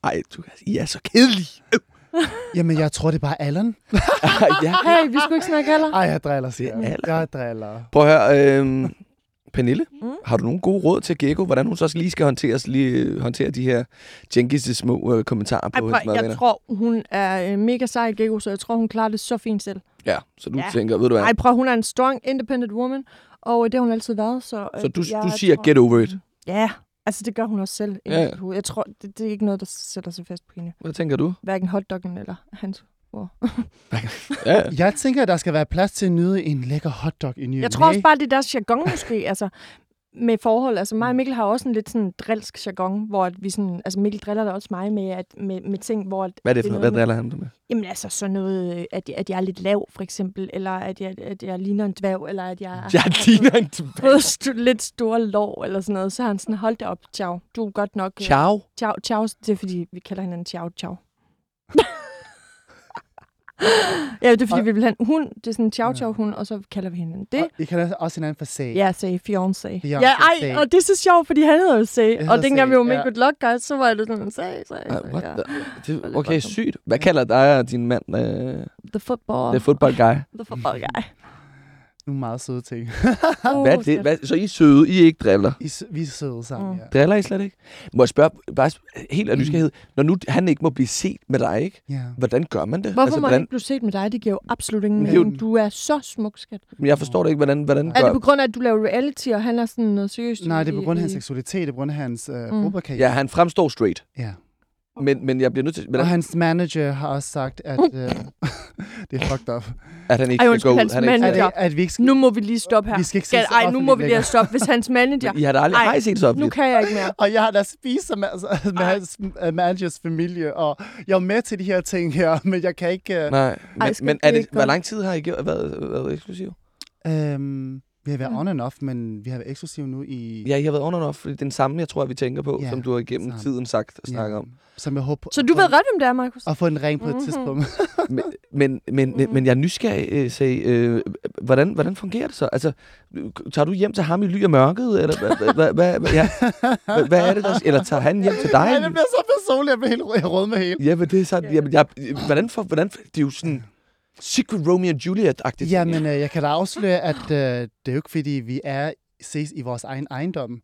Ej, du, I er så kedelige. Jamen, jeg tror, det er bare alderen. ja. Hey, vi skulle ikke snakke heller. Ej, jeg driller, siger er jeg. Jeg driller. Prøv at høre, øh, Pernille, Mm. har du nogle gode råd til Gekko, hvordan hun så lige skal håndtere, lige, håndtere de her Jenkins' små øh, kommentarer Ej, på prøv, hendes jeg madvenner? tror, hun er øh, mega sej Gekko, så jeg tror, hun klarer det så fint selv. Ja, så du Ja. tænker, ved du hvad? Ej, prøv, hun er en strong, independent woman, og det har hun altid været. Så, øh, Så du, jeg du siger, tror- get over it. Ja, altså det gør hun også selv. Ja, ja. Jeg tror, det, det er ikke noget, der sætter sig fast på hende. Hvad tænker du? Hverken hotdoggen eller hans Wow. Ja, Jeg tænker, at der skal være plads til at nyde en lækker hotdog i ny Jeg tror også bare, det er deres jargon måske, altså med forhold. Altså mig og Mikkel har også en lidt sådan drilsk jargon, hvor at vi sådan, altså Mikkel driller da også mig med, at, med, med ting, hvor... At hvad er det for noget? Hvad driller han dig med? Jamen altså sådan noget, øh, at, at jeg er lidt lav, for eksempel, eller at jeg, at jeg ligner en dværg, eller at jeg Jeg ligner en fået st- lidt store lår, eller sådan noget. Så har han sådan, hold det op, ciao. Du er godt nok... Ciao. Ciao, ciao. Det er fordi, vi kalder hinanden ciao, ciao. ja, det er fordi, Og- vi vil have en hund. Det er sådan en ciao, ciao hund, og så kalder vi hinanden det. Og I kan også hinanden for sag. Ja, sagde fiancé. Beyoncé Ja, ej, sagde. og det er så sjovt, fordi han hedder jo Say. Og dengang vi var Say, med i Good Luck Guys, så var det sådan, Say, Say, Uh, what ja. the? Det, okay, sygt. Hvad kalder dig og din mand? Uh, The football. the football guy. The football guy. Nogle meget søde ting. Uh, Hvad er det? Hvad, så I er søde, I er ikke driller? I, vi er søde sammen, Mm. ja. Driller I slet ikke? Må jeg spørge, bare helt af nysgerrighed, når nu han ikke må blive set med dig, ikke? ja. Hvordan gør man det? Hvorfor altså, må hvordan, han ikke blive set med dig? Det giver jo absolut ingen er mening. Du er så smuk, skat. Men Jeg forstår det ikke, hvordan, hvordan Er gør... det på grund af, at du laver reality, og han er sådan noget seriøst? Nej, det er på grund af hans seksualitet, det er på grund af hans øh, Mm. fodboldkarriere. Ja, han fremstår straight. ja. Men, men jeg bliver nødt til... Og Hvordan, hans manager har også sagt, at øh, det er fucked up. at han ikke Ej, skal undskyld, gå ud. hans Han er ikke, At, at vi ikke skal... Nu må vi lige stoppe her. Vi skal ikke Skat, se ej, nu må vi lige stoppe, hvis hans manager... Men I har da aldrig Ej, Ej, set så Nu kan jeg ikke mere. Og jeg har da spist med, altså, med hans uh, managers familie, og jeg er med til de her ting her, men jeg kan ikke... Uh, Nej, men, skal men er det, hvor lang tid har I gjort, været, været eksklusiv? øhm, vi har været Mm. on and off, men vi har været eksklusive nu i... Ja, I har været on and off. Det er den samme, jeg tror, vi tænker på, Ja, som du har igennem samme. tiden sagt og snakket om. Som jeg håber... Så du ved ret, hvem det er, Markus? At få en ring på et Mhm. tidspunkt. Men, men, men, Mhm. men jeg er nysgerrig, øh, sag, øh, hvordan, hvordan fungerer det så? Altså, tager du hjem til ham i ly og mørket, eller hvad, hvad, hvad, ja, hvad, hvad er det der, eller tager han hjem til dig? Ej, det bliver så personligt, jeg bliver helt rød, med hele. Ja, men det er sådan, jamen, jeg, hvordan, for, hvordan, det er jo sådan Secret Romeo and Juliet-agtigt. Jamen, øh, jeg kan da afsløre, at øh, det er jo ikke, fordi vi er ses i vores egen ejendom.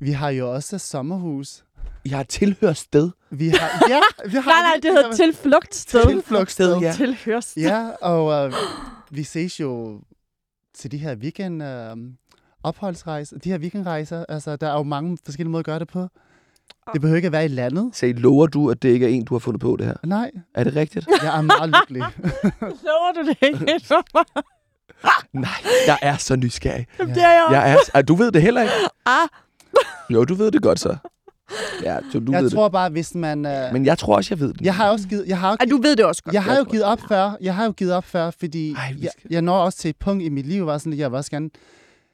Vi har jo også sommerhus. I har et tilhørssted. Vi har... Ja, vi har Nej, nej, det hedder tilflugtssted. tilflugtssted. ja. Tilhørssted. Ja, og øh, vi ses jo til de her weekend øh, opholdsrejser, de her weekendrejser. Altså, der er jo mange forskellige måder at gøre det på. Det behøver ikke at være i landet. Så lover du, at det ikke er en, du har fundet på det her? Nej, Er det rigtigt? jeg er meget lykkelig. Lover du det ikke for mig? Nej, jeg er så nysgerrig. Jamen, Det er jeg også. Jeg er, ah, du ved det heller ikke? Ah. Jo, du ved det godt så. Ja, så du jeg ved tror bare, hvis man... Øh, det. Men jeg tror også, jeg ved det. jeg har også givet... Jeg har, Ej, du ved det også godt. jeg har jeg jo givet op før. Jeg har jo givet op før, fordi Ej, vi jeg, skal- jeg når også til et punkt i mit liv, hvor sådan, at jeg vil også gerne...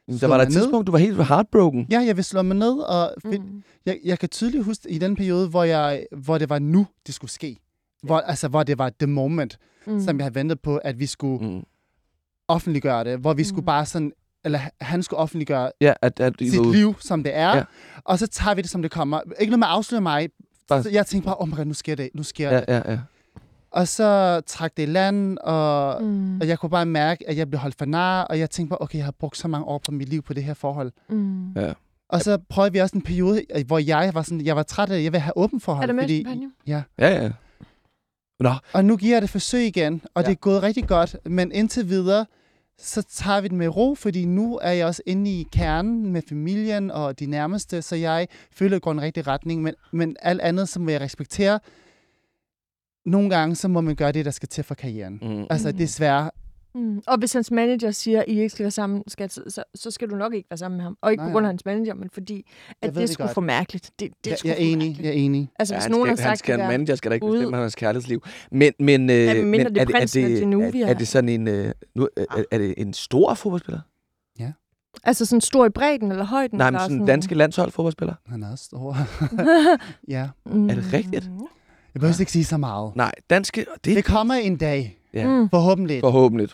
Der slå var der et mig ned. tidspunkt, du var helt heartbroken. Ja, jeg vil slå mig ned, og mm. Mm. jeg, jeg kan tydeligt huske i den periode, hvor, jeg, hvor det var nu, det skulle ske. Hvor, altså, hvor det var the moment, Mm. som jeg havde ventet på, at vi skulle Mm. offentliggøre det. Hvor vi skulle Mm. bare sådan, eller han skulle offentliggøre Ja, at, at sit var- liv, som det er. Ja. Ja. Og så tager vi det, som det kommer. Ikke noget med at afsløre mig. Bare- Så jeg tænkte bare, oh my God, nu sker det. Nu sker Ja, det. ja, ja. Og så trak det i land, og, mm. Og jeg kunne bare mærke, at jeg blev holdt for nar, og jeg tænkte bare, okay, jeg har brugt så mange år på mit liv på det her forhold. Mm. Ja. Og så prøvede vi også en periode, hvor jeg var sådan, jeg var træt af det, jeg vil have åben forhold. Er det med fordi, ja. Ja, ja. Nå, Og nu giver jeg det forsøg igen, og Ja. det er gået rigtig godt. Men indtil videre, så tager vi det med ro, fordi nu er jeg også inde i kernen med familien og de nærmeste, så jeg føler, at det går en rigtig retning. Men, men alt andet, så må jeg respektere. Nogle gange, så må man gøre det, der skal til for karrieren. mm. Altså, Mhm. desværre. Mm. Og hvis hans manager siger, at I ikke skal være sammen, skal, så, så skal du nok ikke være sammen med ham. Og ikke Nej, på grund af hans manager, men fordi, at det er godt. for mærkeligt. Det, det Jeg, jeg er enig, jeg er enig. Altså, Ja, hvis han nogen skal, har sagt, skal, det en der, manager skal da ikke ude. bestemme hans kærlighedsliv. Men, men, øh, men mindre men det er er, det, er, det, Genovia. er, er det sådan en... Øh, nu, er, er det en stor fodboldspiller? altså sådan stor i bredden eller højden? Nej, men eller sådan danske landshold-fodboldspiller? Han er stor. ja. Mm. Er det rigtigt? Jeg behøver ikke sige så meget. Nej, danske... Det, Det kommer en dag. ja, Mm. Forhåbentlig. forhåbentlig.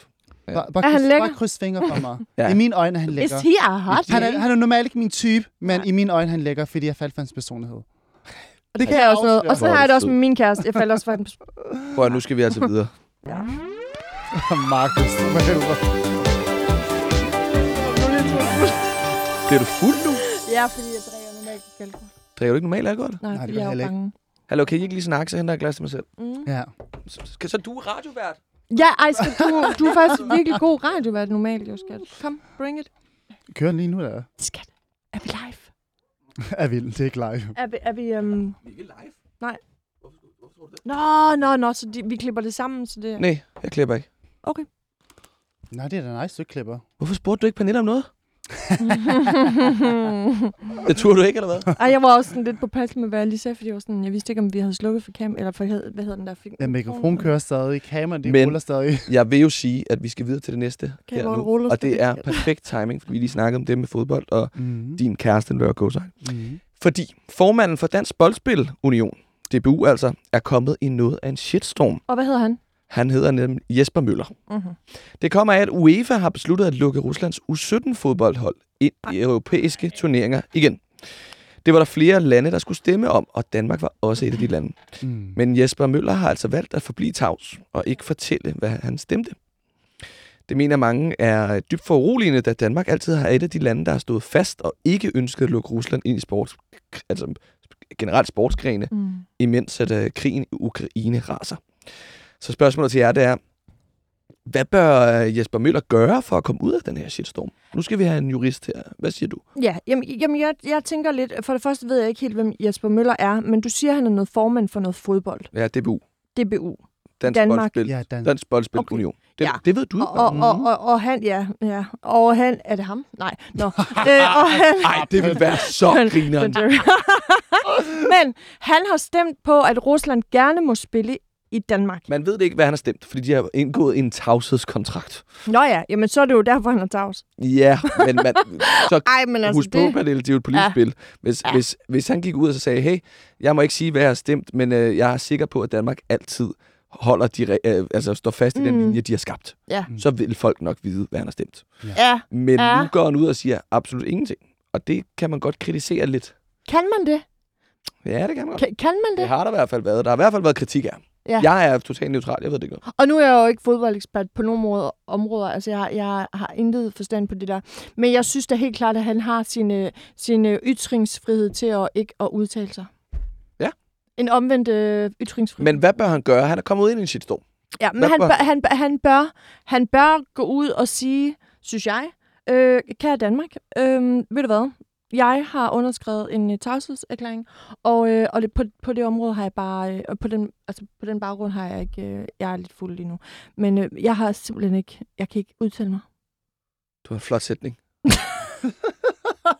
Ja. Bare, bare, kryds, bare kryds fingre for mig. Ja. I mine øjne han lækker. Is he a hot? Han er, han er normalt ikke min type, men Nej. i mine øjne han lækker, fordi jeg faldt for hans personlighed. Og det kan jeg også noget. Og så er har jeg det også med min kæreste. Jeg falder også for hans... Prøv nu skal vi altså videre. Markus, for helvede. Bliver du fuld nu? Ja, fordi jeg drikker normalt ikke alkohol. Drikker du ikke normal alkohol? Nej, det fordi jeg er jeg jo heller ikke. bange. Hallo, kan I ikke lige snakke, så henter jeg et glas til mig selv? Mm. Ja. Så, skal så du er radiovært? Ja, ej, skal du, du er faktisk virkelig god radiovært normalt, jo, skat. Kom, bring it. Kører den lige nu, der. Skat, er vi live? er vi, det er ikke live. Er vi, er vi um... Vi er ikke live. Nej. Hvorfor, hvorfor Nå, nå, nå, så de, vi klipper det sammen, så det... Nej, jeg klipper ikke. Okay. Nej, det er da nice, du ikke klipper. Hvorfor spurgte du ikke Pernille om noget? Det turde du ikke, eller hvad? Ej, jeg var også sådan lidt på pas med, hvad jeg lige sagde, fordi jeg, var sådan, jeg vidste ikke, om vi havde slukket for cam, eller for, hvad hedder den der? Fik Ja, mikrofon kører stadig, kameraet det Men- ruller stadig. Jeg vil jo sige, at vi skal videre til det næste Okay, her nu. ruller Og det er perfekt timing, fordi vi lige snakkede om det med fodbold, og Mm. din kæreste Lører Gåsejl. Mm. Fordi formanden for Dansk Boldspil Union, DBU altså, er kommet i noget af en shitstorm. Og hvad hedder han? Han hedder nemlig Jesper Møller. Mm-hmm. Det kommer af, at UEFA har besluttet at lukke Ruslands U17-fodboldhold ind i europæiske turneringer igen. Det var der flere lande, der skulle stemme om, og Danmark var også et af de lande. Mm. Men Jesper Møller har altså valgt at forblive tavs og ikke fortælle, hvad han stemte. Det mener mange er dybt foruroligende, da Danmark altid har et af de lande, der har stået fast og ikke ønsket at lukke Rusland ind i sports, altså generelt sportsgrene, Mm. imens at uh, krigen i Ukraine raser. Så spørgsmålet til jer, det er, hvad bør øh, Jesper Møller gøre for at komme ud af den her shitstorm? Nu skal vi have en jurist her. Hvad siger du? Ja, jamen, jamen jeg, jeg tænker lidt, for det første ved jeg ikke helt, hvem Jesper Møller er, men du siger, han er noget formand for noget fodbold. Ja, DBU. DBU. Dansk Danmark. Boldspil. Ja, Dan. Dansk Boldspil Okay. Union. Det, Ja. det ved du ikke. Og, og, og, og, og han, ja, ja, og han, er det ham? Nej, nå. øh, og han, Ej, det vil være så grineren. Men han har stemt på, at Rusland gerne må spille i Danmark. Man ved det ikke, hvad han har stemt, fordi de har indgået en tavshedskontrakt. Nå ja, jamen så er det jo derfor, han er tavs. Ja, men man, så Ej, men altså husk på, det... Pernille, det er jo et politisk Ja. spil. Hvis, Ja. hvis, hvis han gik ud og så sagde, hey, jeg må ikke sige, hvad jeg har stemt, men øh, jeg er sikker på, at Danmark altid holder de, øh, altså står fast i den Mm. linje, de har skabt. Ja. Så vil folk nok vide, hvad han har stemt. Ja, Men Ja. nu går han ud og siger absolut ingenting. Og det kan man godt kritisere lidt. kan man det? Ja, det kan man godt. Kan, kan man Det det? har der i hvert fald været. Der har i hvert fald været kritik af. Ja. Jeg er totalt neutral, jeg ved det ikke noget. Og nu er jeg jo ikke fodboldekspert på nogen måde, områder. Altså, jeg, har- jeg har intet forstand på det der. Men jeg synes da helt klart, at han har sin, øh, sin øh, ytringsfrihed til at ikke at udtale sig. Ja. En omvendt øh, ytringsfrihed. Men hvad bør han gøre? Han er kommet ud i en shitstorm. Ja, men Hvad han bør- han, han, bør, han bør gå ud og sige, synes jeg, øh, kære Danmark, øh, ved du hvad, jeg har underskrevet en uh, tavshedserklæring, og, øh, og det, på, på det område har jeg bare, øh, og på den, altså på den baggrund har jeg ikke, øh, jeg er lidt fuld lige nu, men øh, jeg har simpelthen ikke, jeg kan ikke udtale mig. Det var en flot sætning.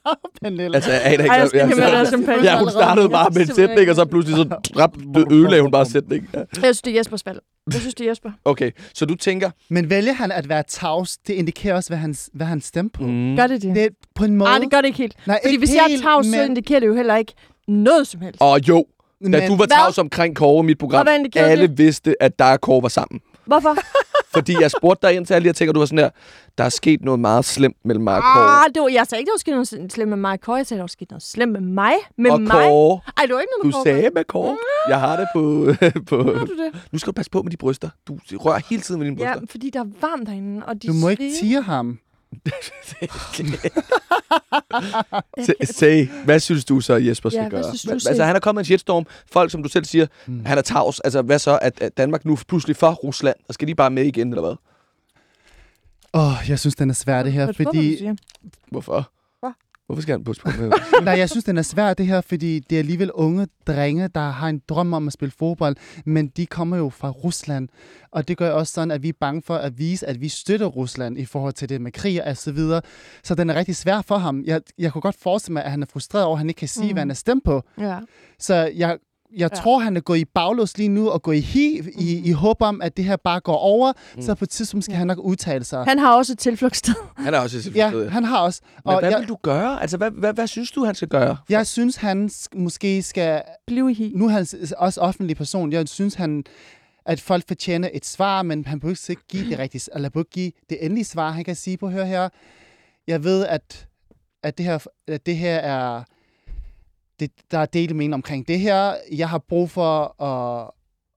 Pernille. Altså, jeg aner ikke, Ej, jeg skal jeg- jeg- champagne Ja, hun startede bare med en sætning, og så pludselig så drab, ødelagde hun bare sætning. Ja. Jeg synes, det er Jespers valg. Jeg synes, det er Jesper. Okay, så du tænker... Men vælger han at være tavs, det indikerer også, hvad han, hvad han stemmer på. Mm, Gør det det? Det på en måde... Nej, det gør det ikke helt. Nej, Fordi ikke hvis jeg er helt, tavs, så men- indikerer det jo heller ikke noget som helst. og jo, da men, du var tavs omkring Kåre i mit Og program, alle det? vidste, at der og Kåre var sammen. Hvorfor? Fordi jeg spurgte dig ind til alle de her ting, og du var sådan der, der er sket noget meget slemt mellem mig og Kåre. Ah, det var, jeg sagde ikke, der var sket noget slemt med mig og Kåre. Jeg sagde, der var sket noget slemt med mig. Med og mig. Kåre, Ej, det var ikke noget du med Kåre. sagde med Kåre. Jeg har det på... på du det? nu skal du passe på med de bryster. Du rører hele tiden med dine Ja, bryster. fordi der er varmt derinde, og de Du må ikke tire ham. Se- Say, hvad synes du så, Jesper skal Ja, gøre? synes du, altså, han er kommet en shitstorm. Folk, som du selv siger, Mm. han er tavs. Altså, hvad så? At, at Danmark nu pludselig for Rusland, og skal de bare med igen, eller hvad? Åh, oh, jeg synes, den er svær, det her, du fordi... Hvorfor? Hvad? Hvorfor skal han på med? Nej, jeg synes, den er svær, det her, fordi det er alligevel unge drenge, der har en drøm om at spille fodbold, men de kommer jo fra Rusland. Og det gør også sådan, at vi er bange for at vise, at vi støtter Rusland i forhold til det med krig og så videre. Så den er rigtig svær for ham. Jeg, jeg kunne godt forestille mig, at han er frustreret over, at han ikke kan sige, mm. hvad han er stemt på. Ja. Så jeg, jeg Ja. tror, han er gået i baglås lige nu og gået i hiv i, i håb om, at det her bare går over. Mm. Så på et tidspunkt skal Ja. han nok udtale sig. Han har også et tilflugtssted. han er også et Ja, ja, han har også. Men Og hvad jeg, vil du gøre? Altså, hvad, hvad, hvad synes du, han skal gøre? jeg synes, han sk- måske skal Bliv i hi. nu er han også offentlig person. Jeg synes, han, at folk fortjener et svar, men han burde ikke give det rigtige, eller burde give det endelige svar. Han kan sige på, hør her, jeg ved, at, at, det, her, at det her er, det, der er delt mening omkring det her. Jeg har brug for at,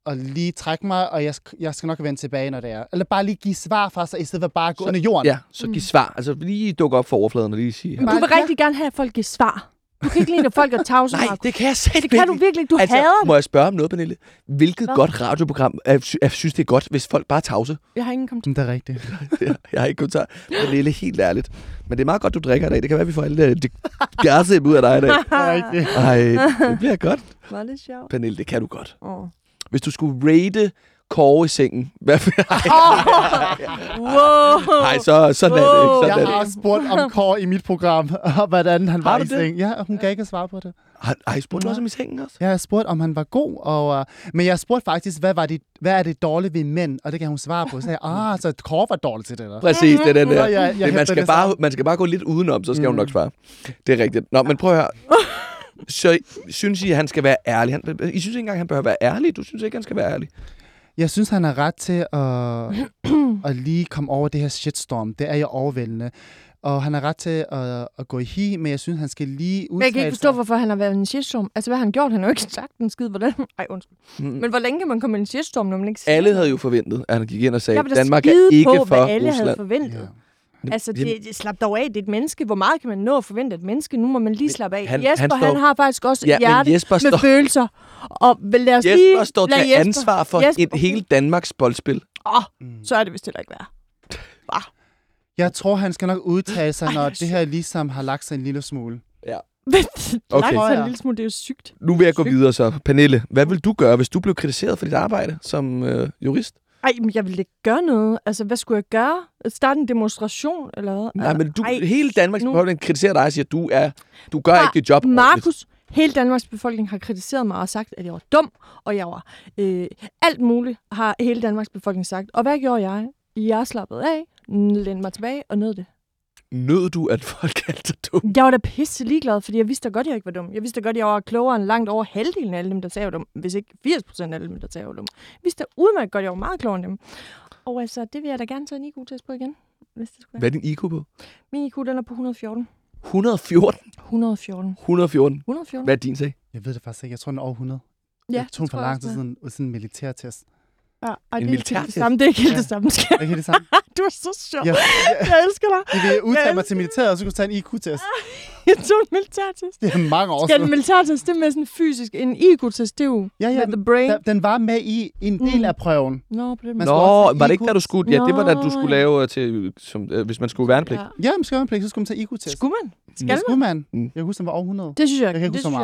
at lige trække mig, og jeg, jeg skal nok vende tilbage, når det er. Eller bare lige give svar fra sig, i stedet for bare at gå Så- under jorden. Ja, så giv svar. Altså, lige dukke op for overfladen og lige sige... Men- Du vil Ja. rigtig gerne have, at folk giver svar. Du kan ikke lide, når folk er tavse. Nej, Marco. det kan jeg sætte det kan du virkelig. Du altså, hader det. må jeg spørge om noget, Pernille? Hvilket Hvad? godt radioprogram er, sy- er, synes, det er godt, hvis folk bare er tavse? Jeg har ingen kommentar. Det er rigtigt. jeg har ikke kommentar. Pernille, helt ærligt. Men det er meget godt, du drikker i dag. Det kan være, vi får alle det, gossip ud af dig i dag. Er. Ej, det bliver godt. Var det sjovt? Pernille, det kan du godt. Oh. Hvis du skulle rate Kåre i sengen, hvad Wow. Nej, så sådan er det ikke. Sådan Jeg det. har spurgt om Kåre i mit program, og hvordan han Har var i det? seng. Ja, og hun gav ikke svar på det. Har, har I spurgt også om i sengen også? Jeg har spurgt, om han var god, og, uh, men jeg spurgte faktisk, hvad, var det, hvad er det dårlige ved mænd? Og det kan hun svare på. Så sagde jeg, ah, så Kåre var dårlig til det der. Præcis, det er den der. Og jeg- jeg det, man, skal det bare, man skal bare gå lidt udenom, så skal mm. hun Mm. nok svare. Det er rigtigt. Nå, men prøv at høre. Så synes I, at han skal være ærlig? Han, I synes ikke engang, han bør være ærlig? Du synes ikke, han skal være ærlig? Jeg synes, han har ret til at, at lige komme over det her shitstorm. Det er jo overvældende. Og han har ret til at, at gå i hi, men jeg synes, han skal lige udtale Men jeg kan ikke forstå, sig. hvorfor han har været i en shitstorm. Altså, hvad har han gjort? Han har jo ikke sagt en skid. Hvordan? Ej, undskyld. Mm. Men hvor længe kan man komme i en shitstorm, når man ikke siger Alle havde jo forventet, at han gik ind og sagde, Danmark er ikke på, for hvad alle havde Rusland. forventet. Ja. Altså, det, det, slap dog af. Det er et menneske. Hvor meget kan man nå at forvente et menneske? Nu må man lige slappe af. han- Jesper, han står- han har faktisk også Ja, et hjerte Jesper med står, følelser. Og vel, lad os lige Jesper står lad til Jesper- ansvar for Jesper- et hele Danmarks boldspil. Åh, Mm. så er det vist heller ikke værd. Jeg tror, han skal nok udtale sig, Ej, når hvor det her ligesom har lagt sig en lille smule. Okay. Okay. Langt en lille smule, det er jo sygt. Nu vil jeg gå Sygt. videre så. Pernille, hvad vil du gøre, hvis du blev kritiseret for dit arbejde som øh, jurist? Ej, men jeg ville ikke gøre noget. Altså, hvad skulle jeg gøre? Starte en demonstration, eller hvad? Nej, men du, Ej, hele Danmarks nu- befolkning kritiserer dig og siger, at du, er, du gør Ah, ikke dit job. Markus, hele Danmarks befolkning har kritiseret mig og sagt, at jeg var dum, og jeg var øh, alt muligt, har hele Danmarks befolkning sagt. Og hvad gjorde jeg? Jeg slappede af, lænede mig tilbage og nød det. Nød du, at folk kaldte dig dum? Jeg var da pisse ligeglad, fordi jeg vidste da godt, at jeg ikke var dum. Jeg vidste da godt, at jeg var klogere end langt over halvdelen af alle dem, der sagde, dum. Hvis ikke 80 procent af alle dem, der sagde, dum. Jeg vidste da udmærket godt, at jeg var meget klogere end dem. Og altså, det vil jeg da gerne tage en IQ-test på igen, hvis det skulle Hvad være. er din IQ på? Min IQ, den er på 114. 114. 114. 114. 114. Hvad er din sag? Jeg ved det faktisk ikke. Jeg tror, den er over 100. Ja, jeg tog den det for tror jeg lang tid siden sådan en militærtest. Ja, ej, En det er militærtest? det samme. Det er ikke helt Ja. det samme. Skal. Er ikke det samme? Du er så sjov. Jeg, Jeg elsker dig. jeg vil udtale Jeg mig til militæret, og så kunne tage en IQ-test. Jeg tog en militærtest. Det er mange år Skal en siden. militærtest, det er med sådan fysisk. En IQ-test, det er jo Ja, ja, med the brain. Da, den var med i en del Mm. af prøven. Nå, på den Man måde. skal Nå, var det ikke da du skulle... Ja, det var da du skulle ja. lave øh, til, som, øh, hvis man skulle værnepligt. Ja. Ja, man skal have en pligt, så skulle man tage IQ-test. Skulle man? Skal Det man? skulle man. Mm. Jeg husker, den var over 100. Det synes jeg, Jeg kan ikke det huske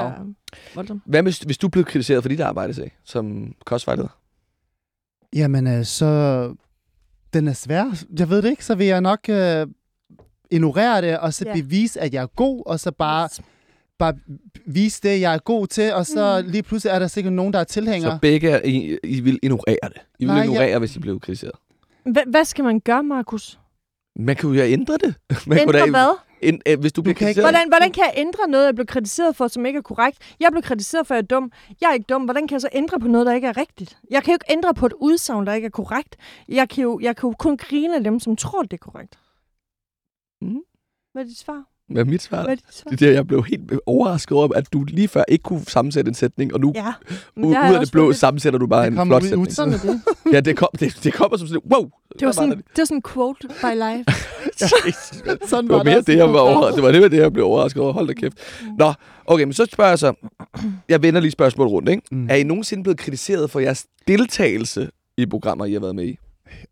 så meget. Hvad hvis, hvis du blev kritiseret for dit arbejde, sag, som kostvejleder? Jamen, øh, så... Den er svær. Jeg ved det ikke. Så vil jeg nok øh, ignorere det, og så Ja. bevise, at jeg er god, og så bare, bare vise det, jeg er god til, og så Mm. lige pludselig er der sikkert nogen, der er tilhængere. Så begge, er, I, I vil ignorere det. I vil Nej, jeg- ignorere, hvis I blev kritiseret. Hva- hvad skal man gøre, Markus? Man kan jo ændre det. Man kunne Ændre da- hvad? Ind, øh, hvis du bliver kan kritiseret... Hvordan, hvordan kan jeg ændre noget, jeg blev kritiseret for, som ikke er korrekt? Jeg blev kritiseret for, at jeg er dum. Jeg er ikke dum. Hvordan kan jeg så ændre på noget, der ikke er rigtigt? Jeg kan jo ikke ændre på et udsagn, der ikke er korrekt. Jeg kan jo, jeg kan jo kun grine af dem, som tror, det er korrekt. Mhm. Hvad er dit svar? Hvad er mit svar? Hvad er dit svar? Det er der, jeg blev helt overrasket over, at du lige før ikke kunne sammensætte en sætning, og nu Ja. ud, det af det blå lidt- sammensætter du bare Det en flot ud- ud- sætning. Sådan er det. Ja, det, kom, det, det kommer som sådan, wow! Det var, sådan, det. det var sådan en quote by life. Sådan Det var mere det, i jeg var over. Det var det, det, jeg blev overrasket over. Hold da kæft. Nå, okay, men så spørger jeg så. Jeg vender lige spørgsmål rundt, ikke? Mm. Er I nogensinde blevet kritiseret for jeres deltagelse i programmer, I har været med i?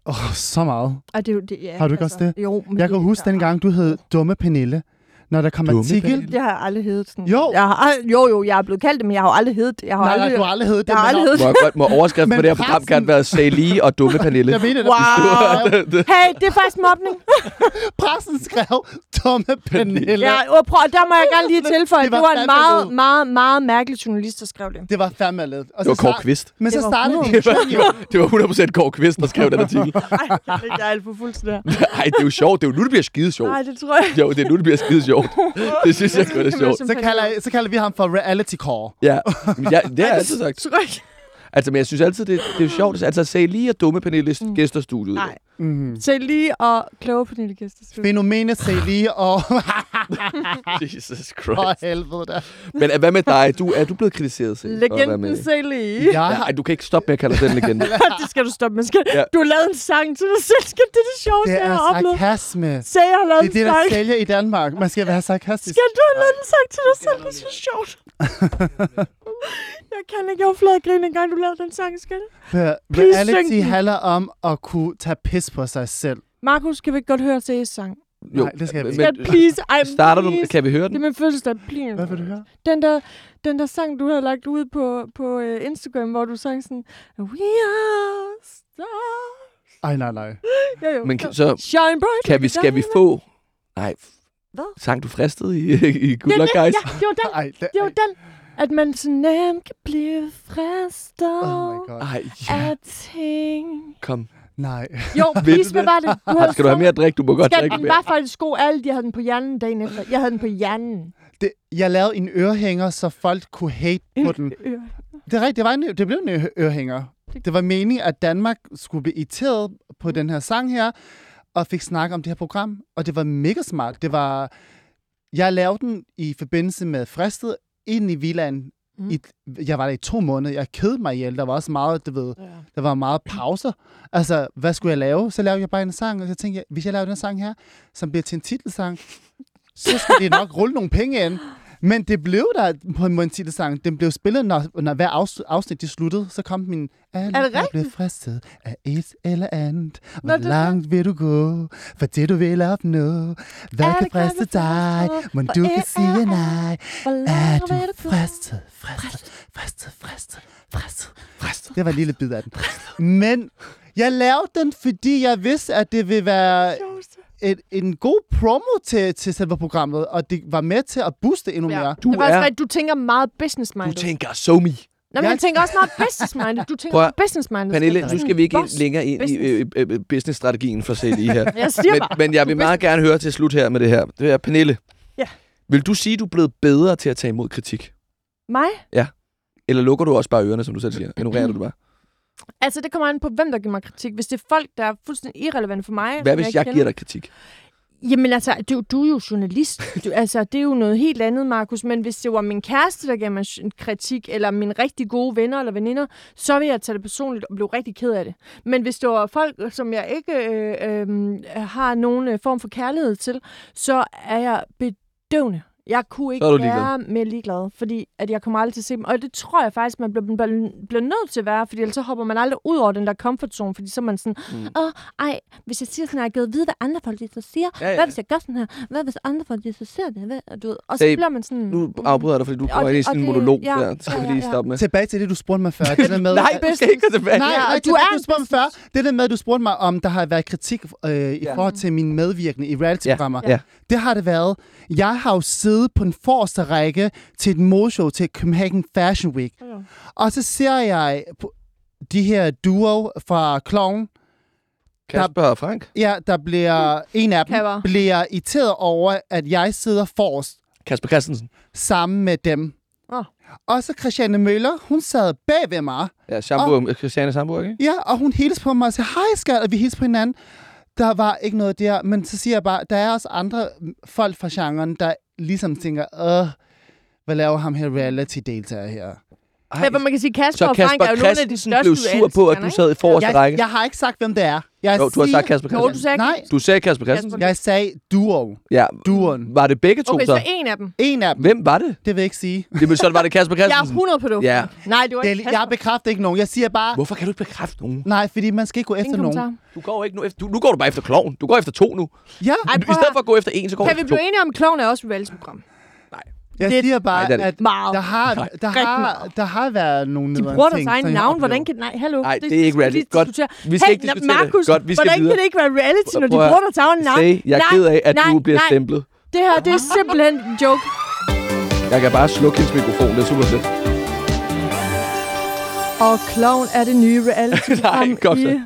Åh, så meget. Og det, det, ja, Har du ikke også det? Jo, men Jeg kan det, huske den gang, du hed Dumme Pernille. Når der kom artikel... Det har jeg aldrig heddet sådan. Jo. Jeg har, jo, jo, jeg er blevet kaldt det, men jeg har jo aldrig heddet det. Jeg har Nej, nej, aldrig, du har aldrig heddet det. jeg har aldrig heddet Må, jeg godt, må overskriften på det her program gerne være lige og dumme Pernille? Jeg mener det. Wow. Hey, det er faktisk mobning. Pressen skrev Dumme Pernille. Ja, og prøv, der må jeg gerne lige tilføje, Det det var var, en meget, meget, meget mærkelig journalist, der skrev det. Det var fandme lidt. Og Det var så Kåre Kvist. Men så Det var startede 100. det. Det var 100% Kåre Kvist, der skrev den artikel. Ej, jeg er alt for fuld der. Nej, det er jo sjovt. Det er jo nu, det bliver skide sjovt. Nej, det tror jeg. Jo, det er nu, det bliver skide sjovt. Det synes jeg godt er sjovt. Så kalder, så kalder vi ham for reality core. Ja, ja det har jeg altid sagt. Altså, men jeg synes altid, det, det er jo sjovt. Altså, Say lige og dumme Pernilles Mm. gæsterstudiet. Nej. Mm. Se lige og kloge på Nille Gæster. Fænomenet se lige og... Jesus For Christ. helvede da. Men hvad med dig? Du, er du blevet kritiseret? For med Legenden se lige. Ja, ej, du kan ikke stoppe med at kalde dig den legende. det skal du stoppe med. Skal, Ja. Du har lavet en sang til dig selv. Skal det er det sjoveste, Det jeg har er oplevet. sarkasme. Se, jeg har lavet Det er det, der sang. sælger i Danmark. Man skal være sarkastisk. Skal du have lavet en sang til dig selv? Det er så sjovt. jeg kan ikke overflade grine engang, du lavede den sang, skal det? Reality den. handler om at kunne tage pis på sig selv. Markus, skal vi ikke godt høre til sang? Jo, Nej, det skal vi men- ikke. Please, ej, Starter du? please. Kan vi høre Det er den? min fødselsdag, please. Hvad vil du høre? Den der, den der sang, du havde lagt ud på, på uh, Instagram, hvor du sang sådan, We are stars. Ej, nej, nej. Jo, jo. Men kan- så Shine bright. kan vi, skal vi få... Nej, Hvad? sang du fristet i, i Good Ja, Luck den, Guys? ja, det var den. Ej, det, Det var den. At man så nemt kan blive fristet Oh my god. Ej, ja, af ting. kom. Nej. Jo, please, du hvad det? var det? Du Skal du have mere drik? Du må godt Skal drikke den mere. var faktisk god. Alle de havde den på hjernen dagen efter. Jeg havde den på hjernen. Det, jeg lavede en ørehænger, så folk kunne hate på den. Øh, Det er rigtigt, det, var en, det blev en ørehænger. Det var meningen, at Danmark skulle blive irriteret på den her sang her, og fik snak om det her program, og det var mega smart. Det var, jeg lavede den i forbindelse med Fristet ind i villaen. Mm. I, jeg var der i to måneder. Jeg kedede mig ihjel. Der var også meget, du ved, Ja. der var meget pauser. Altså, hvad skulle jeg lave? Så lavede jeg bare en sang, og så tænkte jeg, hvis jeg laver den sang her, som bliver til en titelsang, så skal det nok rulle nogle penge ind. Men det blev der på en titelsang. Den blev spillet, når, når hver afs- afsnit de sluttede. Så kom min... Alle Er det der rigtigt? blev fristet af et eller andet. Nå, Hvor det er langt vil du gå for det, du vil opnå? Hvad Er kan det friste dig? For du kan sige nej. Er du fristet, fristet, fristet, fristet, fristet, fristet. Det var en lille bid af den. Men jeg lavede den, fordi jeg vidste, at det ville være et, en god promo til, til selve programmet, og det var med til at booste endnu Ja. mere. Du det er- rigtigt, du tænker meget business Du tænker so me. Nå, men Jeg- jeg tænker også meget business minded. Du tænker Prøv at- meget business minded. Pernille, nu skal vi ikke Boss. længere ind i øh, øh, øh, businessstrategien for CDI her. Jeg siger men, bare. men jeg vil meget gerne høre til slut her med det her. Det er Pernille. Ja. Vil du sige, du er blevet bedre til at tage imod kritik? Mig? Eller lukker du også bare ørerne, som du selv siger? Ignorerer du det bare? Altså, det kommer an på, hvem der giver mig kritik. Hvis det er folk, der er fuldstændig irrelevante for mig. Hvad hvis ikke jeg kender- giver dig kritik? Jamen altså, du, du er jo journalist. Du, altså, det er jo noget helt andet, Markus. Men hvis det var min kæreste, der gav mig en kritik, eller mine rigtig gode venner eller veninder, så vil jeg tage det personligt og blive rigtig ked af det. Men hvis det var folk, som jeg ikke øh, øh, har nogen øh, form for kærlighed til, så er jeg bedøvende. Jeg kunne ikke Så er du ligeglad. være mere ligeglad, fordi at jeg kommer aldrig til at se dem. Og det tror jeg faktisk, man bliver, bliver, nødt til at være, fordi ellers så hopper man aldrig ud over den der comfort zone, fordi så er man sådan, Mm. åh, oh, ej, hvis jeg siger sådan, at jeg kan vide, hvad andre folk de så siger. Ja, ja. Hvad hvis jeg gør sådan her? Hvad hvis andre folk de så ser det? Hvad, du ved? Og så Say, bliver man sådan... Nu afbryder jeg dig, fordi du Og kommer ind i sådan en monolog ja, der. Det skal ja, vi ja, lige ja. stoppe med. Tilbage til det, du spurgte mig før. Det der med, Nej, at- du skal ikke gå tilbage. Nej, Ja, og du, er du spurgte mig før. Det der med, at du spurgte mig, om der har været kritik øh, i Ja. forhold til min medvirkning i reality-programmer. Ja. Det har det været. Jeg har jo siddet på en forreste række til et modeshow til Copenhagen Fashion Week. Ja. Og så ser jeg de her duo fra Clown. Kasper og Frank. Ja, der bliver en af dem Kapper. bliver irriteret over, at jeg sidder forrest Kasper Christensen. sammen med dem. Åh. Og så Christiane Møller, hun sad bag ved mig. Ja, Schamburg, Christiane Schamburg, ikke? Ja, og hun hilste på mig og sagde, hej skat, og vi hilste på hinanden. Der var ikke noget der, men så siger jeg bare, der er også andre mm, folk fra genren, der ligesom tænker, åh, hvad laver ham her reality-deltager her? Ej, Ja, hvor man kan sige, Kasper så og Frank Kasper er jo nogle af de Christensen største blev sur på, at du sad i forreste Jeg, række. jeg har ikke sagt, hvem det er. Jeg Jo, du har sagt Kasper Jo, du Christensen. sagde Nej, Du sagde Kasper Christensen. jeg sagde duo. Ja. Duoen. Var det begge to Okay, så? så en af dem. En af dem. Hvem var det? Det vil jeg ikke sige. Jamen, så var det Kasper Jeg er Christensen. 100 på det. Ja. Nej, det var Det, ikke jeg Kasper. bekræfter ikke nogen. Jeg siger bare, Hvorfor kan du ikke bekræfte nogen? nej, fordi man skal ikke gå efter Ingen nogen. kommentar. Du går ikke nu efter, du, nu går du bare efter kloven. Du går efter to nu. Ja, Ej, I stedet for at gå efter en, så går du Kan vi efter to. blive enige om, at Kloven er også et reality-program? Jeg det- siger bare, Nej, det er det at Meget. der har, der, har, meget. der har været nogle De bruger deres egen navn. Hvordan kan... Nej, hallo. Nej, det er skal ikke reality. Godt. Vi skal hey, ikke diskutere det. Markus, Godt, vi skal hvordan videre. kan det ikke være reality, når de bruger deres egen navn? Say, jeg er ked af, at nej, du bliver nej. stemplet. Det her, det er simpelthen en joke. Jeg kan bare slukke hendes mikrofon. Det er super fedt. Og Kloven er det nye reality-program Nej, kom så. i...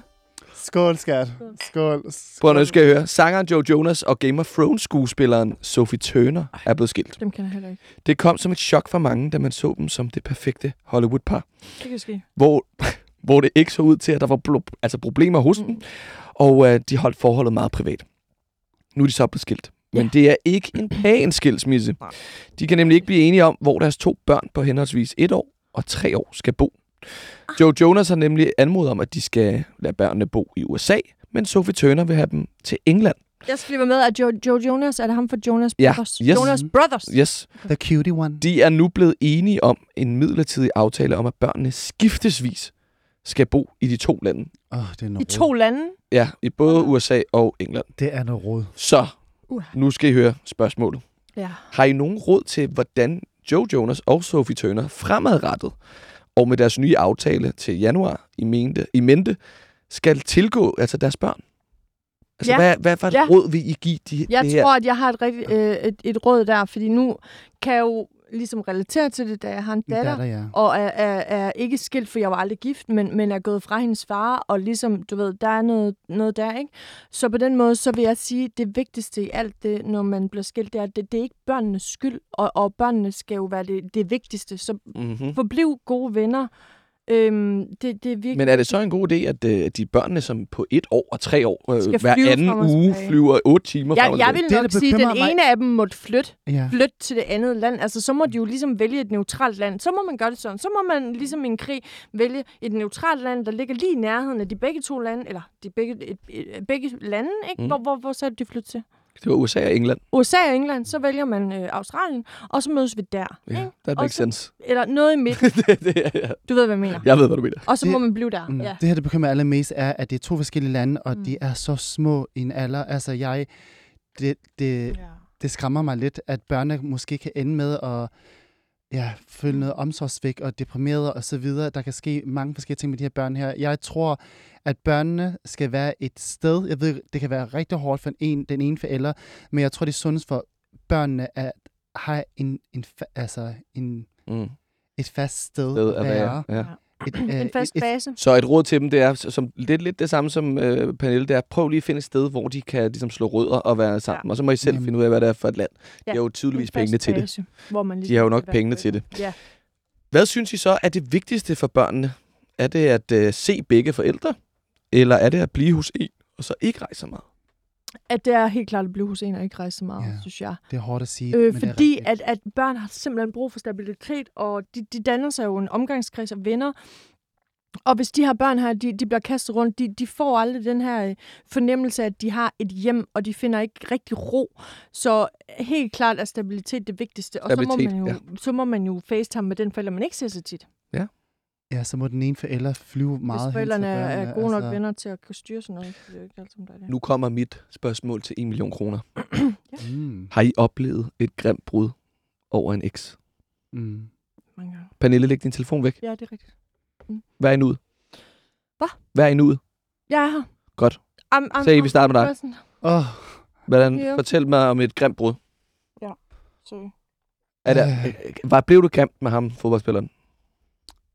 Skål, skat. Skål. Prøv at nu skal jeg høre. Sangeren Joe Jonas og Game of Thrones skuespilleren Sophie Turner er blevet skilt. Dem kan jeg heller ikke. Det kom som et chok for mange, da man så dem som det perfekte Hollywood-par. Det kan ske. Hvor, hvor det ikke så ud til, at der var blo- altså problemer hos dem, og øh, de holdt forholdet meget privat. Nu er de så blevet skilt. Men Ja. det er ikke en pæn skilsmisse. De kan nemlig ikke blive enige om, hvor deres to børn på henholdsvis et år og tre år skal bo. Joe Jonas har nemlig anmodet om, at de skal lade børnene bo i USA, men Sophie Turner vil have dem til England. Jeg skal lige være med, at Joe, Joe Jonas, er det ham for Jonas Ja, Brothers? yes. Jonas Brothers. Yes. The cutie one. De er nu blevet enige om en midlertidig aftale om, at børnene skiftesvis skal bo i de to lande. Åh, oh, det er I noget to lande. Ja, i både USA og England. Det er noget råd. Så Uh. Nu skal I høre spørgsmålet. Ja. Har I nogen råd til, hvordan Joe Jonas og Sophie Turner fremadrettet og med deres nye aftale til januar i mente, i mente skal tilgå altså deres børn? Altså, Ja. hvad, hvad for et Ja. råd vil I give de, Jeg det her? tror, at jeg har et, rigtig, øh, et, et råd der, fordi nu kan jeg jo ligesom relatere til det, da jeg har en datter. der, ja. og er, er, er ikke skilt, for jeg var aldrig gift, men, men er gået fra hendes far, og ligesom, du ved, der er noget, noget der, ikke? Så på den måde, så vil jeg sige, det vigtigste i alt det, når man bliver skilt, det er, at det, det er ikke børnenes skyld, og, og børnene skal jo være det, det vigtigste. Så Mm-hmm. forbliv gode venner. Øhm, det, det er virkelig... Men er det så en god idé, at øh, de børnene, som på et år og tre år, øh, Skal hver anden frem uge tilbage? flyver otte timer frem jeg, og jeg vil Det, nok der sige, at den mig- ene af dem måtte flytte, ja. flytte til det andet land. Altså, så må de jo ligesom vælge et neutralt land. Så må man gøre det sådan. Så må man ligesom i en krig vælge et neutralt land, der ligger lige i nærheden af de begge to lande, eller de begge, et, et, begge lande, ikke? Mm. Mm. Hvor, hvor, hvor så de flytte til? Det var USA og England. USA og England, så vælger man øh, Australien, og så mødes vi der. Ja, Ikke? that makes så- sense. Eller noget i midten. det, det, er- ja. Du ved, hvad jeg mener. Jeg ved, hvad du mener. Og så Det- må man blive der. Mm. Ja. Det her, der bekymrer mig allermest, er, at det er to forskellige lande, og Mm. de er så små i en alder. Altså, jeg... Det, det, Ja. det skræmmer mig lidt, at børnene måske kan ende med at ja, føle noget omsorgsvægt og deprimeret og så videre. Der kan ske mange forskellige ting med de her børn her. Jeg tror, at børnene skal være et sted. Jeg ved, det kan være rigtig hårdt for en, den ene forælder, men jeg tror, det er sundest for børnene at have en, en, altså en, Mm. et fast sted, Sted at være. Ja. Et, En fast et, base. Så et råd til dem, det er som, lidt, lidt det samme som øh, Pernille, det er prøv lige at finde et sted, hvor de kan ligesom, slå rødder og være sammen. Ja. Og så må I selv Jamen. finde ud af, hvad det er for et land. De Ja, har jo tydeligvis pengene til det. base, Hvor man De har jo nok pengene til forældre. Ja. Hvad synes I så er det vigtigste for børnene? Er det at øh, se begge forældre? Eller er det at blive hos en, og så ikke rejse så meget? At det er helt klart at blive hos en og ikke rejse så meget, Ja. synes jeg. det er hårdt at sige. Øh, men det er fordi at, at børn har simpelthen brug for stabilitet, og de, de danner sig jo en omgangskreds af venner. Og hvis de her børn her, de, de bliver kastet rundt, de, de får aldrig den her øh, fornemmelse af, at de har et hjem, og de finder ikke rigtig ro. Så helt klart er stabilitet det vigtigste. Og så må, Stabilitet, man jo, så må man jo facetime med den forælder, man ikke ser så tit. Ja, så må den ene forælder flyve meget Hvis hen til forældrene er, børnene, gode nok altså. venner til at kunne styre sådan noget. Det er jo ikke altid, der er det. Nu kommer mit spørgsmål til 1 million kroner. Mm, Har I oplevet et grimt brud over en eks? mm. Mange gange. Pernille, læg din telefon væk. Ja, det er rigtigt. Hvad er I nuet? Hvad? Hvad er I nuet? Jeg er her. Godt. I'm, I'm, Så vi starter med dig. Åh, Hvordan, Ja. Fortæl mig om et grimt brud. Sorry. Er der, Øh. øh, var, blev du grimt med ham, fodboldspilleren?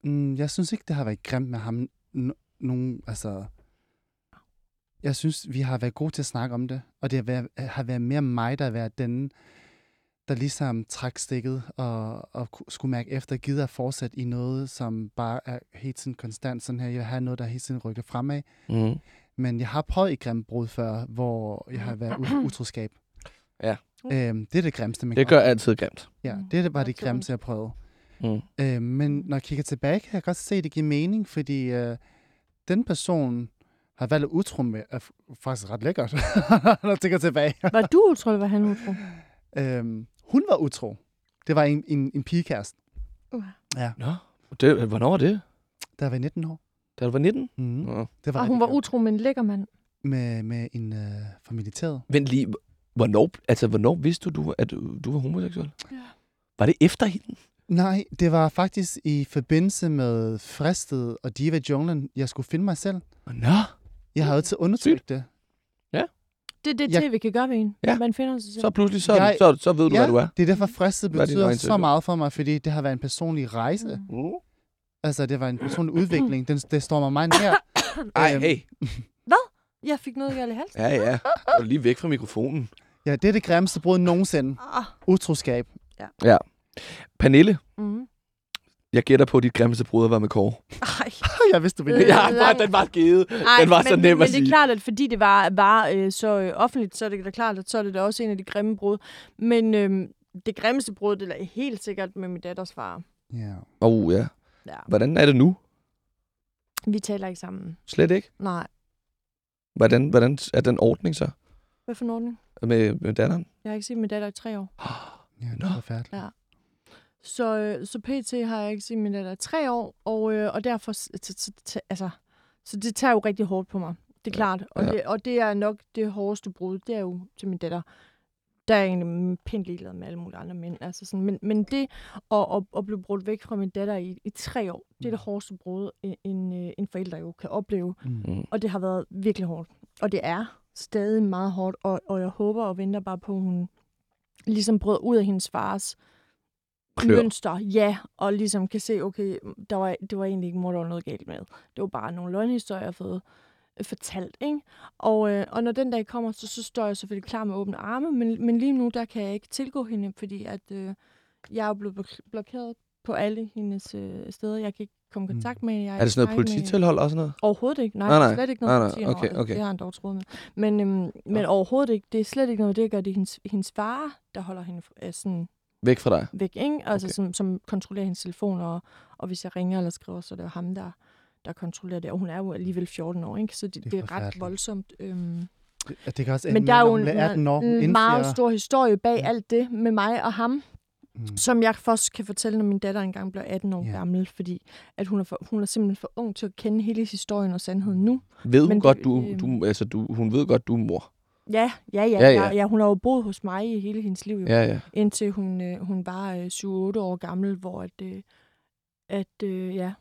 Mm, jeg synes ikke, det har været grimt med ham. N- nogen, altså... Jeg synes, vi har været gode til at snakke om det, og det har været, har været mere mig, der har været den, der ligesom trak stikket og, og ku- skulle mærke efter, gider at fortsætte i noget, som bare er helt tiden konstant sådan her. Jeg vil have noget, der hele tiden rykker fremad. Mm. Men jeg har prøvet et grimt brud før, hvor jeg har været ut- utroskab. Ja. Øhm, det er det grimmeste, man Det gør altid grimt. Ja, det var det grimmeste, jeg prøvede. Mm. Øh, men når jeg kigger tilbage, kan jeg godt se, at det giver mening, fordi øh, den person har valgt utro med, er faktisk ret lækkert, når jeg tænker tilbage. Var du utro, eller var han utro? øhm, hun var utro. Det var en, en, en pigekæreste, Uh. ja, Nå, det, hvornår var det? der var 19 år. Da du var 19? Mm. Nå. Det var Og hun var utro med en lækker mand. med, med en øh, fra militæret. Vent lige, hvornår, altså, hvornår vidste du, du, at du, du var homoseksuel? Ja. Var det efter hende? Nej, det var faktisk i forbindelse med Fristet og Diva Junglen, jeg skulle finde mig selv. Nå. Jeg havde altid undertrykt det. Det er det, Jeg- tv kan gøre ved en. Ja. Man finder sig selv. Så pludselig, så, Jeg- så, så ved du, ja, hvad du er. det er derfor Fristet Hvad er din betyder så meget for mig, fordi det har været en personlig rejse. Mm. Mm. Altså, det var en personlig udvikling. Den, det står mig meget nær. Ej, Øhm, hey. Jeg fik noget galt i halsen. Ja, ja. Og lige væk fra mikrofonen. Ja, det er det grimmeste brud nogensinde. Ah. Utroskab. Pernille, Mm. jeg gætter på, at dit grimmeste brud var med Kåre. Ej. jeg vidste, du ville det. Ja, bare, den var givet. Ej, Den var så men, nem men, at men det sige. er klart, at fordi det var, var øh, så øh, offentligt, så er det da klart, at så er det da også en af de grimme brud. Men øh, det grimmeste brud, det er helt sikkert med min datters far. Ja. Åh, oh, ja. Ja. Hvordan er det nu? Vi taler ikke sammen. Slet ikke. Nej. Hvordan, hvordan er den ordning så Hvad for en ordning? med, med datteren? Jeg har ikke set min datter i tre år. Ja, det er forfærdeligt. Ja. Så, øh, så pt. har jeg ikke set min datter i tre år, og, øh, og derfor, altså, så det tager jo rigtig hårdt på mig. Det er Ja. klart. Og, Ja. det, og det er nok det hårdeste brud, det er jo til min datter. der er jeg egentlig pænt ligeglad med alle mulige andre mænd. Altså sådan, men, men det at, at, at blive brudt væk fra min datter i, i tre år, det er det hårdeste brud, en, en, øh, en forælder jo kan opleve. Mm. Og det har været virkelig hårdt. Og det er stadig meget hårdt, og, og jeg håber og venter bare på, at hun ligesom bryder ud af hendes fars Klør. mønster. Ja, og ligesom kan se, okay, der var, det var egentlig ikke mor, der var noget galt med. Det var bare nogle løgnhistorier, jeg har fået øh, fortalt. Ikke? Og, øh, og når den dag kommer, så, så står jeg selvfølgelig klar med åbne arme, men, men lige nu, der kan jeg ikke tilgå hende, fordi at, øh, jeg er jo blevet blok- blokeret på alle hendes øh, steder. Jeg kan ikke komme i kontakt med hende. Jeg Er det sådan noget polititilhold og sådan noget? Overhovedet ikke. Nej, Nej, nej, nej. slet ikke Nej, noget nej. politi Okay, okay. Det har han dog troet med. Men, øhm, men overhovedet ikke. Det er slet ikke noget. Det gør det er hendes, hendes far, der holder hende øh, sådan Væk fra dig? væk. Ikke? Altså, Okay. som, som kontrollerer hendes telefon. Og, og hvis jeg ringer eller skriver, så er det jo ham, der, der kontrollerer det. Og hun er jo alligevel 14 år, ikke? så det, Det det, er det er ret voldsomt. Øhm, Det kan også men ende der er med, jo en, 18 år, en meget stor historie bag Mm. alt det med mig og ham. Mm. Som jeg først kan fortælle, når min datter engang bliver 18 år Ja. gammel, fordi at hun, er for, hun er simpelthen for ung til at kende hele historien og sandheden nu. Ved hun Men godt, det- du, øhm. du, altså, du, hun ved godt, du er mor? Ja, ja, ja. Ja, ja, ja. hun har jo boet hos mig i hele hendes liv, jo, Ja, ja. indtil hun, øh, hun var øh, 7-8 år gammel, hvor at, øh, at øh, ja,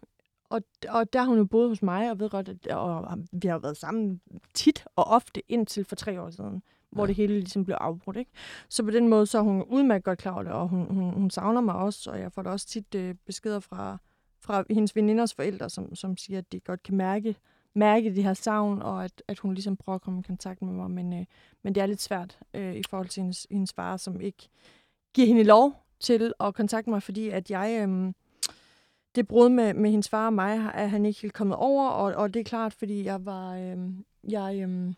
og, og der har hun jo boet hos mig, og ved godt, at og vi har været sammen tit og ofte indtil for tre år siden, hvor Ja. det hele ligesom blev afbrudt. Ikke? Så på den måde, så er hun udmærket godt klar over det, og hun, hun, hun savner mig også, og jeg får da også tit øh, beskeder fra, fra hendes veninders forældre, som, som siger, at de godt kan mærke, mærke det her savn, og at, at hun ligesom prøver at komme i kontakt med mig, men, øh, men det er lidt svært øh, i forhold til hendes, hendes far, som ikke giver hende lov til at kontakte mig, fordi at jeg... Øh, det brud med, med hendes far og mig er han ikke helt kommet over, og, og det er klart, fordi jeg var... Øh, jeg, øh,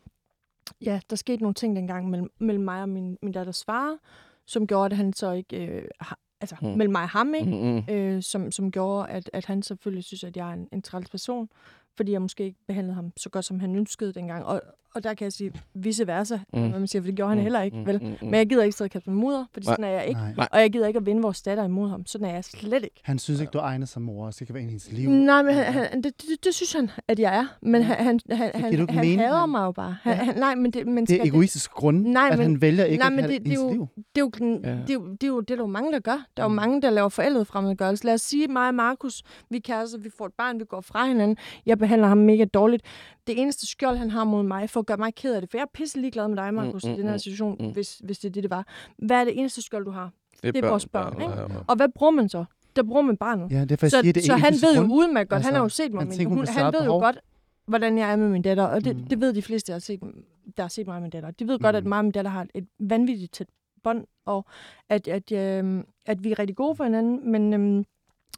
ja, der skete nogle ting dengang mellem, mellem mig og min, min datters far, som gjorde, at han så ikke... Øh, har, altså, hmm. mellem mig og ham, ikke? Mm-hmm. øh, som, som gjorde, at, at han selvfølgelig synes, at jeg er en, en træls person, fordi jeg måske ikke behandlede ham så godt, som han ønskede dengang. Og, og der kan jeg sige vice versa, Mm. mm. hvad man siger, for det gjorde han heller ikke, vel? Mm, mm, Men jeg gider ikke sidde og kaste med mudder, fordi Nej. sådan er jeg ikke. Nej. Og jeg gider ikke at vinde vores datter imod ham. Sådan er jeg slet ikke. Han synes ikke, du er egnet som mor, så det kan være en i hendes liv. Nej, men han, han, det, det, det, synes han, at jeg er. Men han, han, han, han, han hader han- mig jo bare. Han, Ja. han, nej, men det, men Det er skal egoistisk grund, Nej, at men- han vælger ikke nej, at men have det- det, det er liv. det er, jo, det, er jo, det, er jo, det er der jo mange, der gør. Der er jo Mm. mange, der laver forældet fremmedgørelse. Lad os sige, mig og Markus, vi er kærester, vi får et barn, vi går fra hinanden. Jeg behandler ham mega dårligt. Det eneste skjold, han har mod mig, for at gøre mig ked af det, for jeg er pisse ligeglad med dig, Markus, Mm, mm, mm, i den her mm, situation, mm. hvis, hvis det er det, det var. Hvad er det eneste skjold, du har? Det er vores børn, ikke? Ja, ja. Og hvad bruger man så? Der bruger man barnet. Ja, det er så det er så han ved jo udmærket godt, han har jo Altså, set mig, han men tænker, hun han ved jo behov. godt, hvordan jeg er med min datter, og det, Mm. mm. det ved de fleste, der har set, der har set mig og min datter. De ved godt, Mm. at mig og min datter har et, et vanvittigt tæt bånd, og at, at, øh, at vi er rigtig gode for hinanden, men... Øh,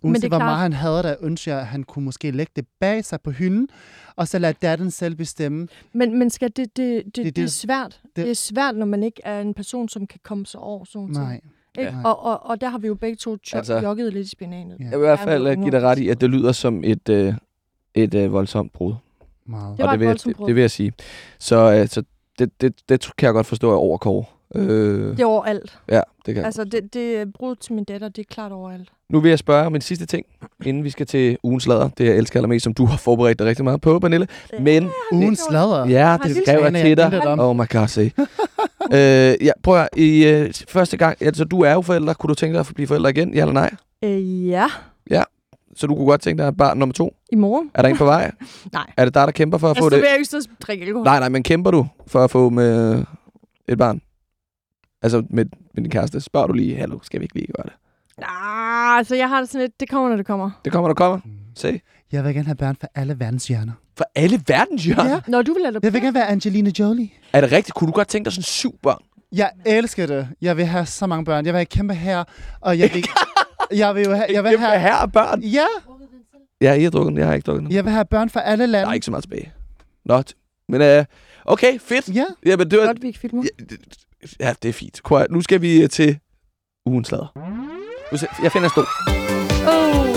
Uanset det hvor klart- meget han hader dig, ønsker jeg, at han kunne måske lægge det bag sig på hylden, og så lade datteren selv bestemme. Men, men skal det, det, det, det, det- det, er svært. Det, det- det er svært, når man ikke er en person, som kan komme sig over sådan nogle ting. Nej. Ikke? Nej. Og, og, og der har vi jo begge to Altså- altså, jogget lidt i spinanet. Ja. Jeg vil i hvert Ja, fald øh, give dig ret i, at det lyder som et, øh, et øh, voldsomt brud. Meget. Det var og det et vil, jeg, voldsomt det, brud. det vil jeg sige. Så, øh, så det, det, det kan jeg godt forstå er over Kåre. Øh, Det er overalt. ja, det kan Altså, det, det brud til min datter, det er klart overalt. Nu vil jeg spørge om en sidste ting, inden vi skal til ugens lader. Det jeg elsker allermest, som du har forberedt dig rigtig meget på, Pernille. Men Ugen det- sladder. ja, det skrev jeg til dig. Oh my god, say. øh, ja, prøv at, i øh, første gang, altså du er jo forælder. Kunne du tænke dig at blive forælder igen? Ja eller nej? Øh, ja, Så du kunne godt tænke dig at barn nummer to? i morgen. Er der en på vej? Nej. Er det dig, der kæmper for at Altså, få så det? vil jeg jo ikke drikke alkohol. Nej, nej, men kæmper du for at få med et barn? Altså med, med din kæreste, spørger du lige, hallo, skal vi ikke lige gøre det? Nej, altså, jeg har det sådan lidt, det kommer, når det kommer. Det kommer, der kommer. Mm. Se. Jeg vil gerne have børn for alle verdens hjørner. For alle verdens hjørner. Ja. Når du vil lade dig Jeg vil gerne være Angelina Jolie. Er det rigtigt? Kunne du godt tænke dig sådan syv børn? Jeg elsker det. Jeg vil have så mange børn. Jeg vil have kæmpe her, og jeg vil, jeg vil jo have, jeg vil Jamen, have, her er børn. ja, Ja, I har drukket den. Jeg har ikke drukket den. jeg vil have børn for alle Der lande. er ikke så meget tilbage. Not. Men øh, okay, fedt. Ja, Jamen, det var, godt, vi ikke filmer. ja, det- ja, det er fint. Prøv, nu skal vi øh, til ugens se- Jeg finder en stol. Oh,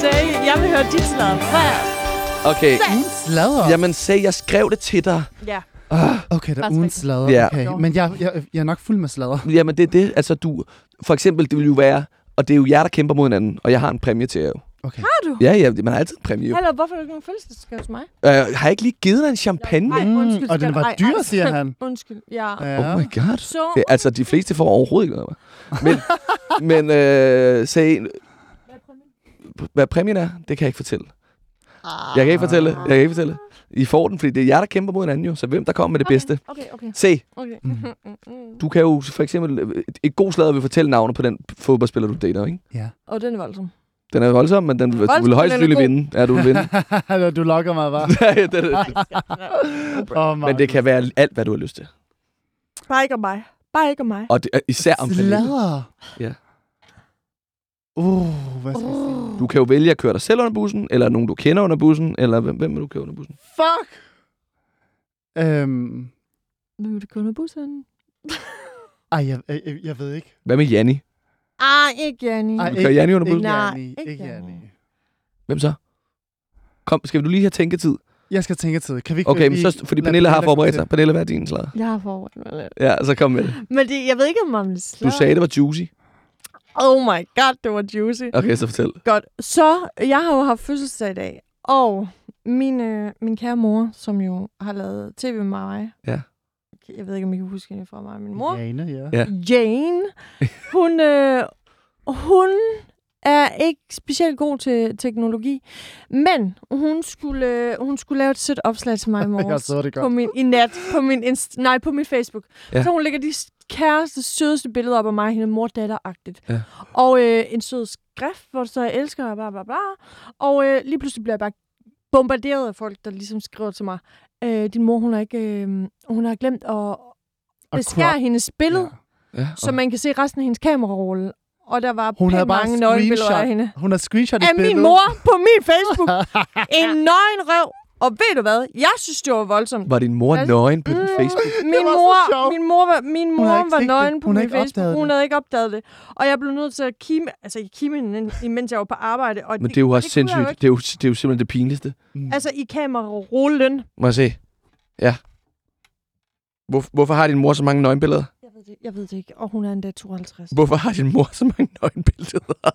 Sag, jeg vil høre dit først. Okay. ugen sladder. Jamen, sag, jeg skrev det til dig. Ja. Ah, Okay, der er Faktisk ugen rigtigt. sladder. Ja. Okay. Men jeg, jeg, jeg er nok fuld med sladder. jamen, det er det. Altså, du... For eksempel, det vil jo være... Og det er jo jer, der kæmper mod hinanden. Og jeg har en præmie til jer jo. Okay. Har du? Ja, ja, man har altid en præmie. jo. Eller hvorfor er der ikke nogen fødselsdagsgave hos mig? Øh, har jeg ikke lige givet dig en champagne? Ej, Mm, undskyld. og den var ej, dyr, ej, siger han. Undskyld, ja. Ja. Oh my god. Så, Det, altså, de fleste får overhovedet ikke noget. Men, men øh, sag, hvad præmien er, det kan jeg ikke fortælle. Jeg kan ikke fortælle. Jeg kan ikke fortælle. I får den, fordi det er jer, der kæmper mod hinanden jo. Så hvem der kommer med det bedste? Okay, okay, Se, okay. Mm. Mm. du kan jo for eksempel... Et god slader vil fortælle navnet på den fodboldspiller, du dater, ikke? Ja. Og den er voldsom. Den er voldsom, men den, du Voldsom, vil højst er sandsynligt vinde. Ja, du vil vinde. du lokker mig, bare. Ja, det, det, Oh, men det kan være alt, hvad du har lyst til. Bare ikke om mig. Bare ikke om mig. Og det, er især om. Sladder. Ja. Uh, hvad skal jeg sige? Oh. Du kan jo vælge at køre dig selv under bussen, eller nogen, du kender under bussen, eller hvem, hvem vil du køre under bussen? Fuck! Øhm, Hvem vil du køre under bussen? ej, jeg, jeg, jeg ved ikke. Hvad med Janni? Ah, ikke Janni. Ej, Du kører Janni under bussen? Ikke Nej, Janni. ikke Ikke Janni. Janni. Hvem så? Kom, skal du lige have tænketid? Jeg skal tænke tid. Kan vi ikke Okay, men så, fordi Pernille har forberedt sig. Pernille, hvad er din slader? Jeg har forberedt mig lidt. Ja, så kom med det. Men det, jeg ved ikke, om man Du sagde, det var juicy. Oh my god, det var juicy. Okay, så fortæl. Godt. Så, jeg har jo haft fødselsdag i dag. Og min, øh, min kære mor, som jo har lavet tv med mig. Ja. Jeg ved ikke, om I kan huske hende fra mig og min mor. Jane, ja. Ja. Jane. Hun, øh, hun er ikke specielt god til teknologi, men hun skulle, øh, hun skulle lave et sødt opslag til mig i Jeg morges. så det på godt. min, i nat, på min, inst- nej, på min Facebook. Ja. Så hun lægger de kæreste, sødeste billeder op af mig, hende mor datter-agtigt. Ja. Og øh, en sød skrift, hvor står, jeg elsker dig, bla bla bla. Og øh, lige pludselig bliver jeg bare bombarderet af folk, der ligesom skriver til mig, øh, din mor, hun har ikke, øh, hun har glemt at Og beskære hendes billede, Ja, så man kan se resten af hendes kamerarulle. Og der var Hun havde mange nøgenbilleder af hende. Hun har screenshot Af billede. min mor på min Facebook. en nøgen røv. Og ved du hvad? Jeg synes, det var voldsomt. Var din mor Altså, nøgen på din Mm, Facebook? Min mor, min mor var, min mor var set det. nøgen på Hun min ikke Facebook. Hun det. havde ikke opdaget det. Og jeg blev nødt til at kime, altså kime hende, imens jeg var på arbejde. Og Men det er jo også sindssygt. ikke. Det er jo, det er jo simpelthen det pinligste. Mm. Altså i kamerarullen. Må jeg se? Ja. Hvor, hvorfor har din mor så mange nøgenbilleder? Jeg ved det, jeg ved det ikke. Og hun er endda 52. Hvorfor har din mor så mange nøgenbilleder?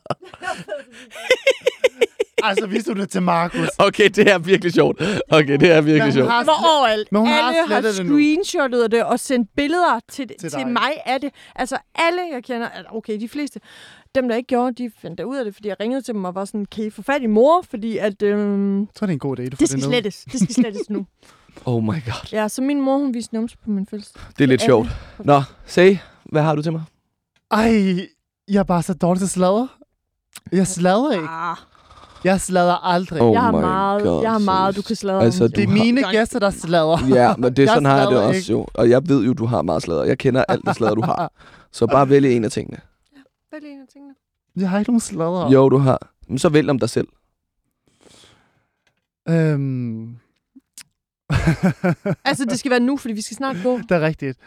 altså, viste du det til Markus? Okay, det er virkelig sjovt. Okay, det er virkelig Men hun sjovt. har Det var overalt. Men hun har alle har det nu. screenshottet det og sendt billeder til, Til til, mig af det. Altså alle, jeg kender, altså, okay, de fleste, dem der ikke gjorde, de fandt ud af det, fordi jeg ringede til dem og var sådan, kan I få fat i mor? Fordi at, øhm, Så er det en god idé, du får det skal ned. slettes. Det skal slettes nu. Oh my god. Ja, så min mor, hun viste numse på min fødselsdag. Det er lidt Ja. sjovt. Nå, say, hvad har du til mig? Ej, jeg er bare så dårlig til sladder. Jeg sladrer ikke. Ah, Jeg sladrer aldrig. Oh jeg har meget, God, jeg har meget, du kan sladre. Altså, Det er har- mine gæster, der sladrer. Ja, men det er sådan har jeg det også ikke. jo. Og jeg ved jo, du har meget sladder. Jeg kender alt det sladder, du har. Så bare vælg en af tingene. Er det en af tingene? Jeg har ikke nogen sladder. Jo, du har. Men så vælg om dig selv. Øhm. Altså, det skal være nu, fordi vi skal snart gå. det er rigtigt.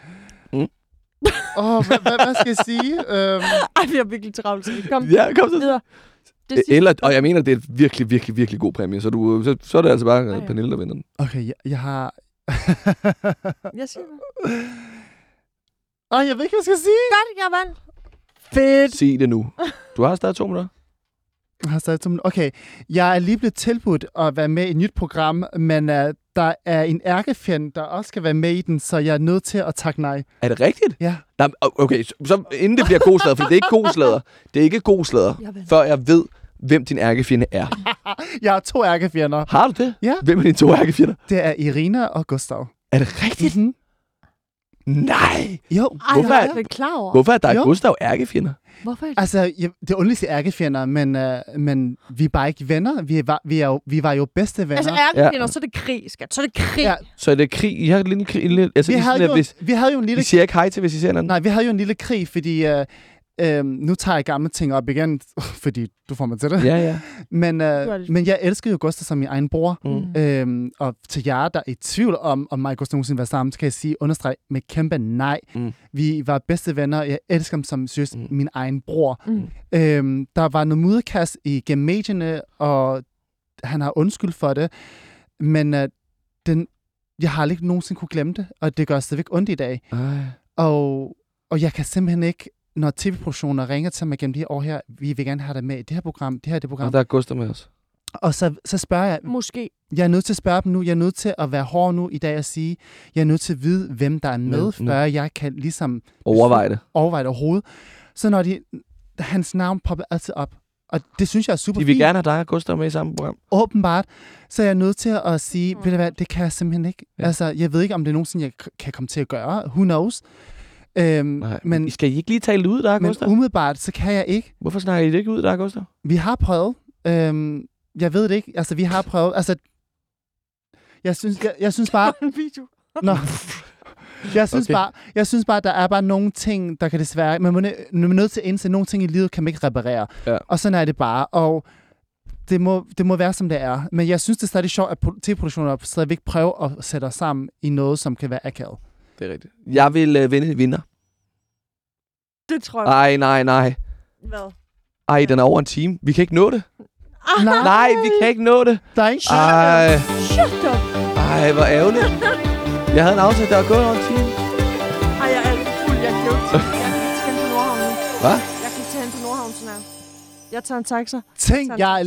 Mm. Åh, oh, hvad, hvad, hvad skal jeg sige? Øhm, Ej, vi har virkelig travlt. så Kom Ja, kom så. videre. Det sidste. Eller, og jeg mener, det er et virkelig, virkelig, virkelig god præmie. Så, du, så, så er det altså bare ja. Pernille, der vinder den. okay, jeg, jeg har... Jeg siger det. Ej, jeg ved ikke, hvad jeg skal sige. Godt, jeg vandt. Fedt. Sig det nu. Du har stadig to minutter. Jeg har stadig to minutter. Okay, jeg er lige blevet tilbudt at være med i et nyt program, men uh, der er en ærkefjend, der også skal være med i den, så jeg er nødt til at takke nej. Er det rigtigt? Ja. Nej, okay, så, så inden det bliver god slader, for det er ikke god slader. Det er ikke god slader, Jeg før jeg ved, hvem din ærkefjende er. Jeg har to ærkefjender. Har du det? Ja. Hvem er dine to ærkefjender? Det er Irina og Gustav. Er det rigtigt? Mm-hmm. Nej! Jo, Ej, Hvorfor jeg er- ikke klar over. Hvorfor er der Jo. Gustav ærkefjender? Hvorfor er det? altså, jeg, det er underligt ærkefjender, men, uh, men vi er bare ikke venner. Vi, var, vi, er jo, vi var jo bedste venner. Altså, ærkefjender, så er det krig, skat. Så er det krig. Ja. Så er det krig. I har en lille krig. en lille- Altså, vi, havde sådan, jo, hvis, vi havde jo en lille I siger ikke hej til, hvis I ser hinanden? Nej, vi havde jo en lille krig, fordi... Øh, øh, nu tager jeg gamle ting op igen, fordi du får mig til det. Ja, ja. Men, øh, men jeg elsker jo Gustav som min egen bror. Mm. Øhm, og til jer, der er i tvivl om, om mig og Gustav nogensinde var sammen, kan jeg sige, understreg med kæmpe nej. Mm. Vi var bedste venner. Jeg elsker ham som seriøst Mm. min egen bror. Mm. Øhm, der var noget mudderkast i medierne, og han har undskyld for det. Men øh, den, jeg har aldrig nogensinde kunne glemme det, og det gør stadigvæk ondt i dag. Ej. Og, og jeg kan simpelthen ikke når tv-produktioner ringer til mig gennem de her år her, vi vil gerne have dig med i det her program, det her er det program. Og der er Gustav med os. Og så, så spørger jeg, Måske. jeg er nødt til at spørge dem nu, jeg er nødt til at være hård nu i dag og sige, jeg er nødt til at vide, hvem der er med, Med, før jeg kan ligesom Overvej det. overveje det overhovedet. Så når de, hans navn popper altid op, og det synes jeg er super De vil fint, gerne have dig og Gustav med i samme program. åbenbart, så er jeg nødt til at sige, Mm. ved du hvad, det kan jeg simpelthen ikke. Ja. Altså, jeg ved ikke, om det er nogensinde, jeg kan komme til at gøre. Who knows? Øhm, Nej, men, skal I ikke lige tale det ud, der, men Gustav? umiddelbart, så kan jeg ikke. Hvorfor snakker I det ikke ud, der, Gustav? Vi har prøvet. Øhm, jeg ved det ikke. Altså, vi har prøvet. Altså, jeg synes, jeg, jeg synes bare... en video. Nå. Jeg synes, Okay. bare, jeg synes bare, der er bare nogle ting, der kan desværre... Man må, man er nødt til at indse, at nogle ting i livet kan man ikke reparere. Ja. Og sådan er det bare. Og det må, det må være, som det er. Men jeg synes, det er stadig sjovt, at pro- tv-produktioner stadigvæk prøver at sætte os sammen i noget, som kan være akavet. Det er rigtigt. Jeg vil uh, vinde vinder. Det tror jeg. Ej, nej, nej. Hvad? Ej, den er over en time. Vi kan ikke nå det. Ah, Nej. Nej, vi kan ikke nå det. Der er ikke Ej, Shut up. ej, hvor ærgerligt. Jeg havde en aftale, der var gået over en time. Ej, jeg er for fuld. Jeg kan jo ikke jeg kan ikke tage hen til Nordhavn nu. Hvad? Jeg kan ikke tage hen til Nordhavn sådan her. Jeg tager en taxa. Tænk, jeg er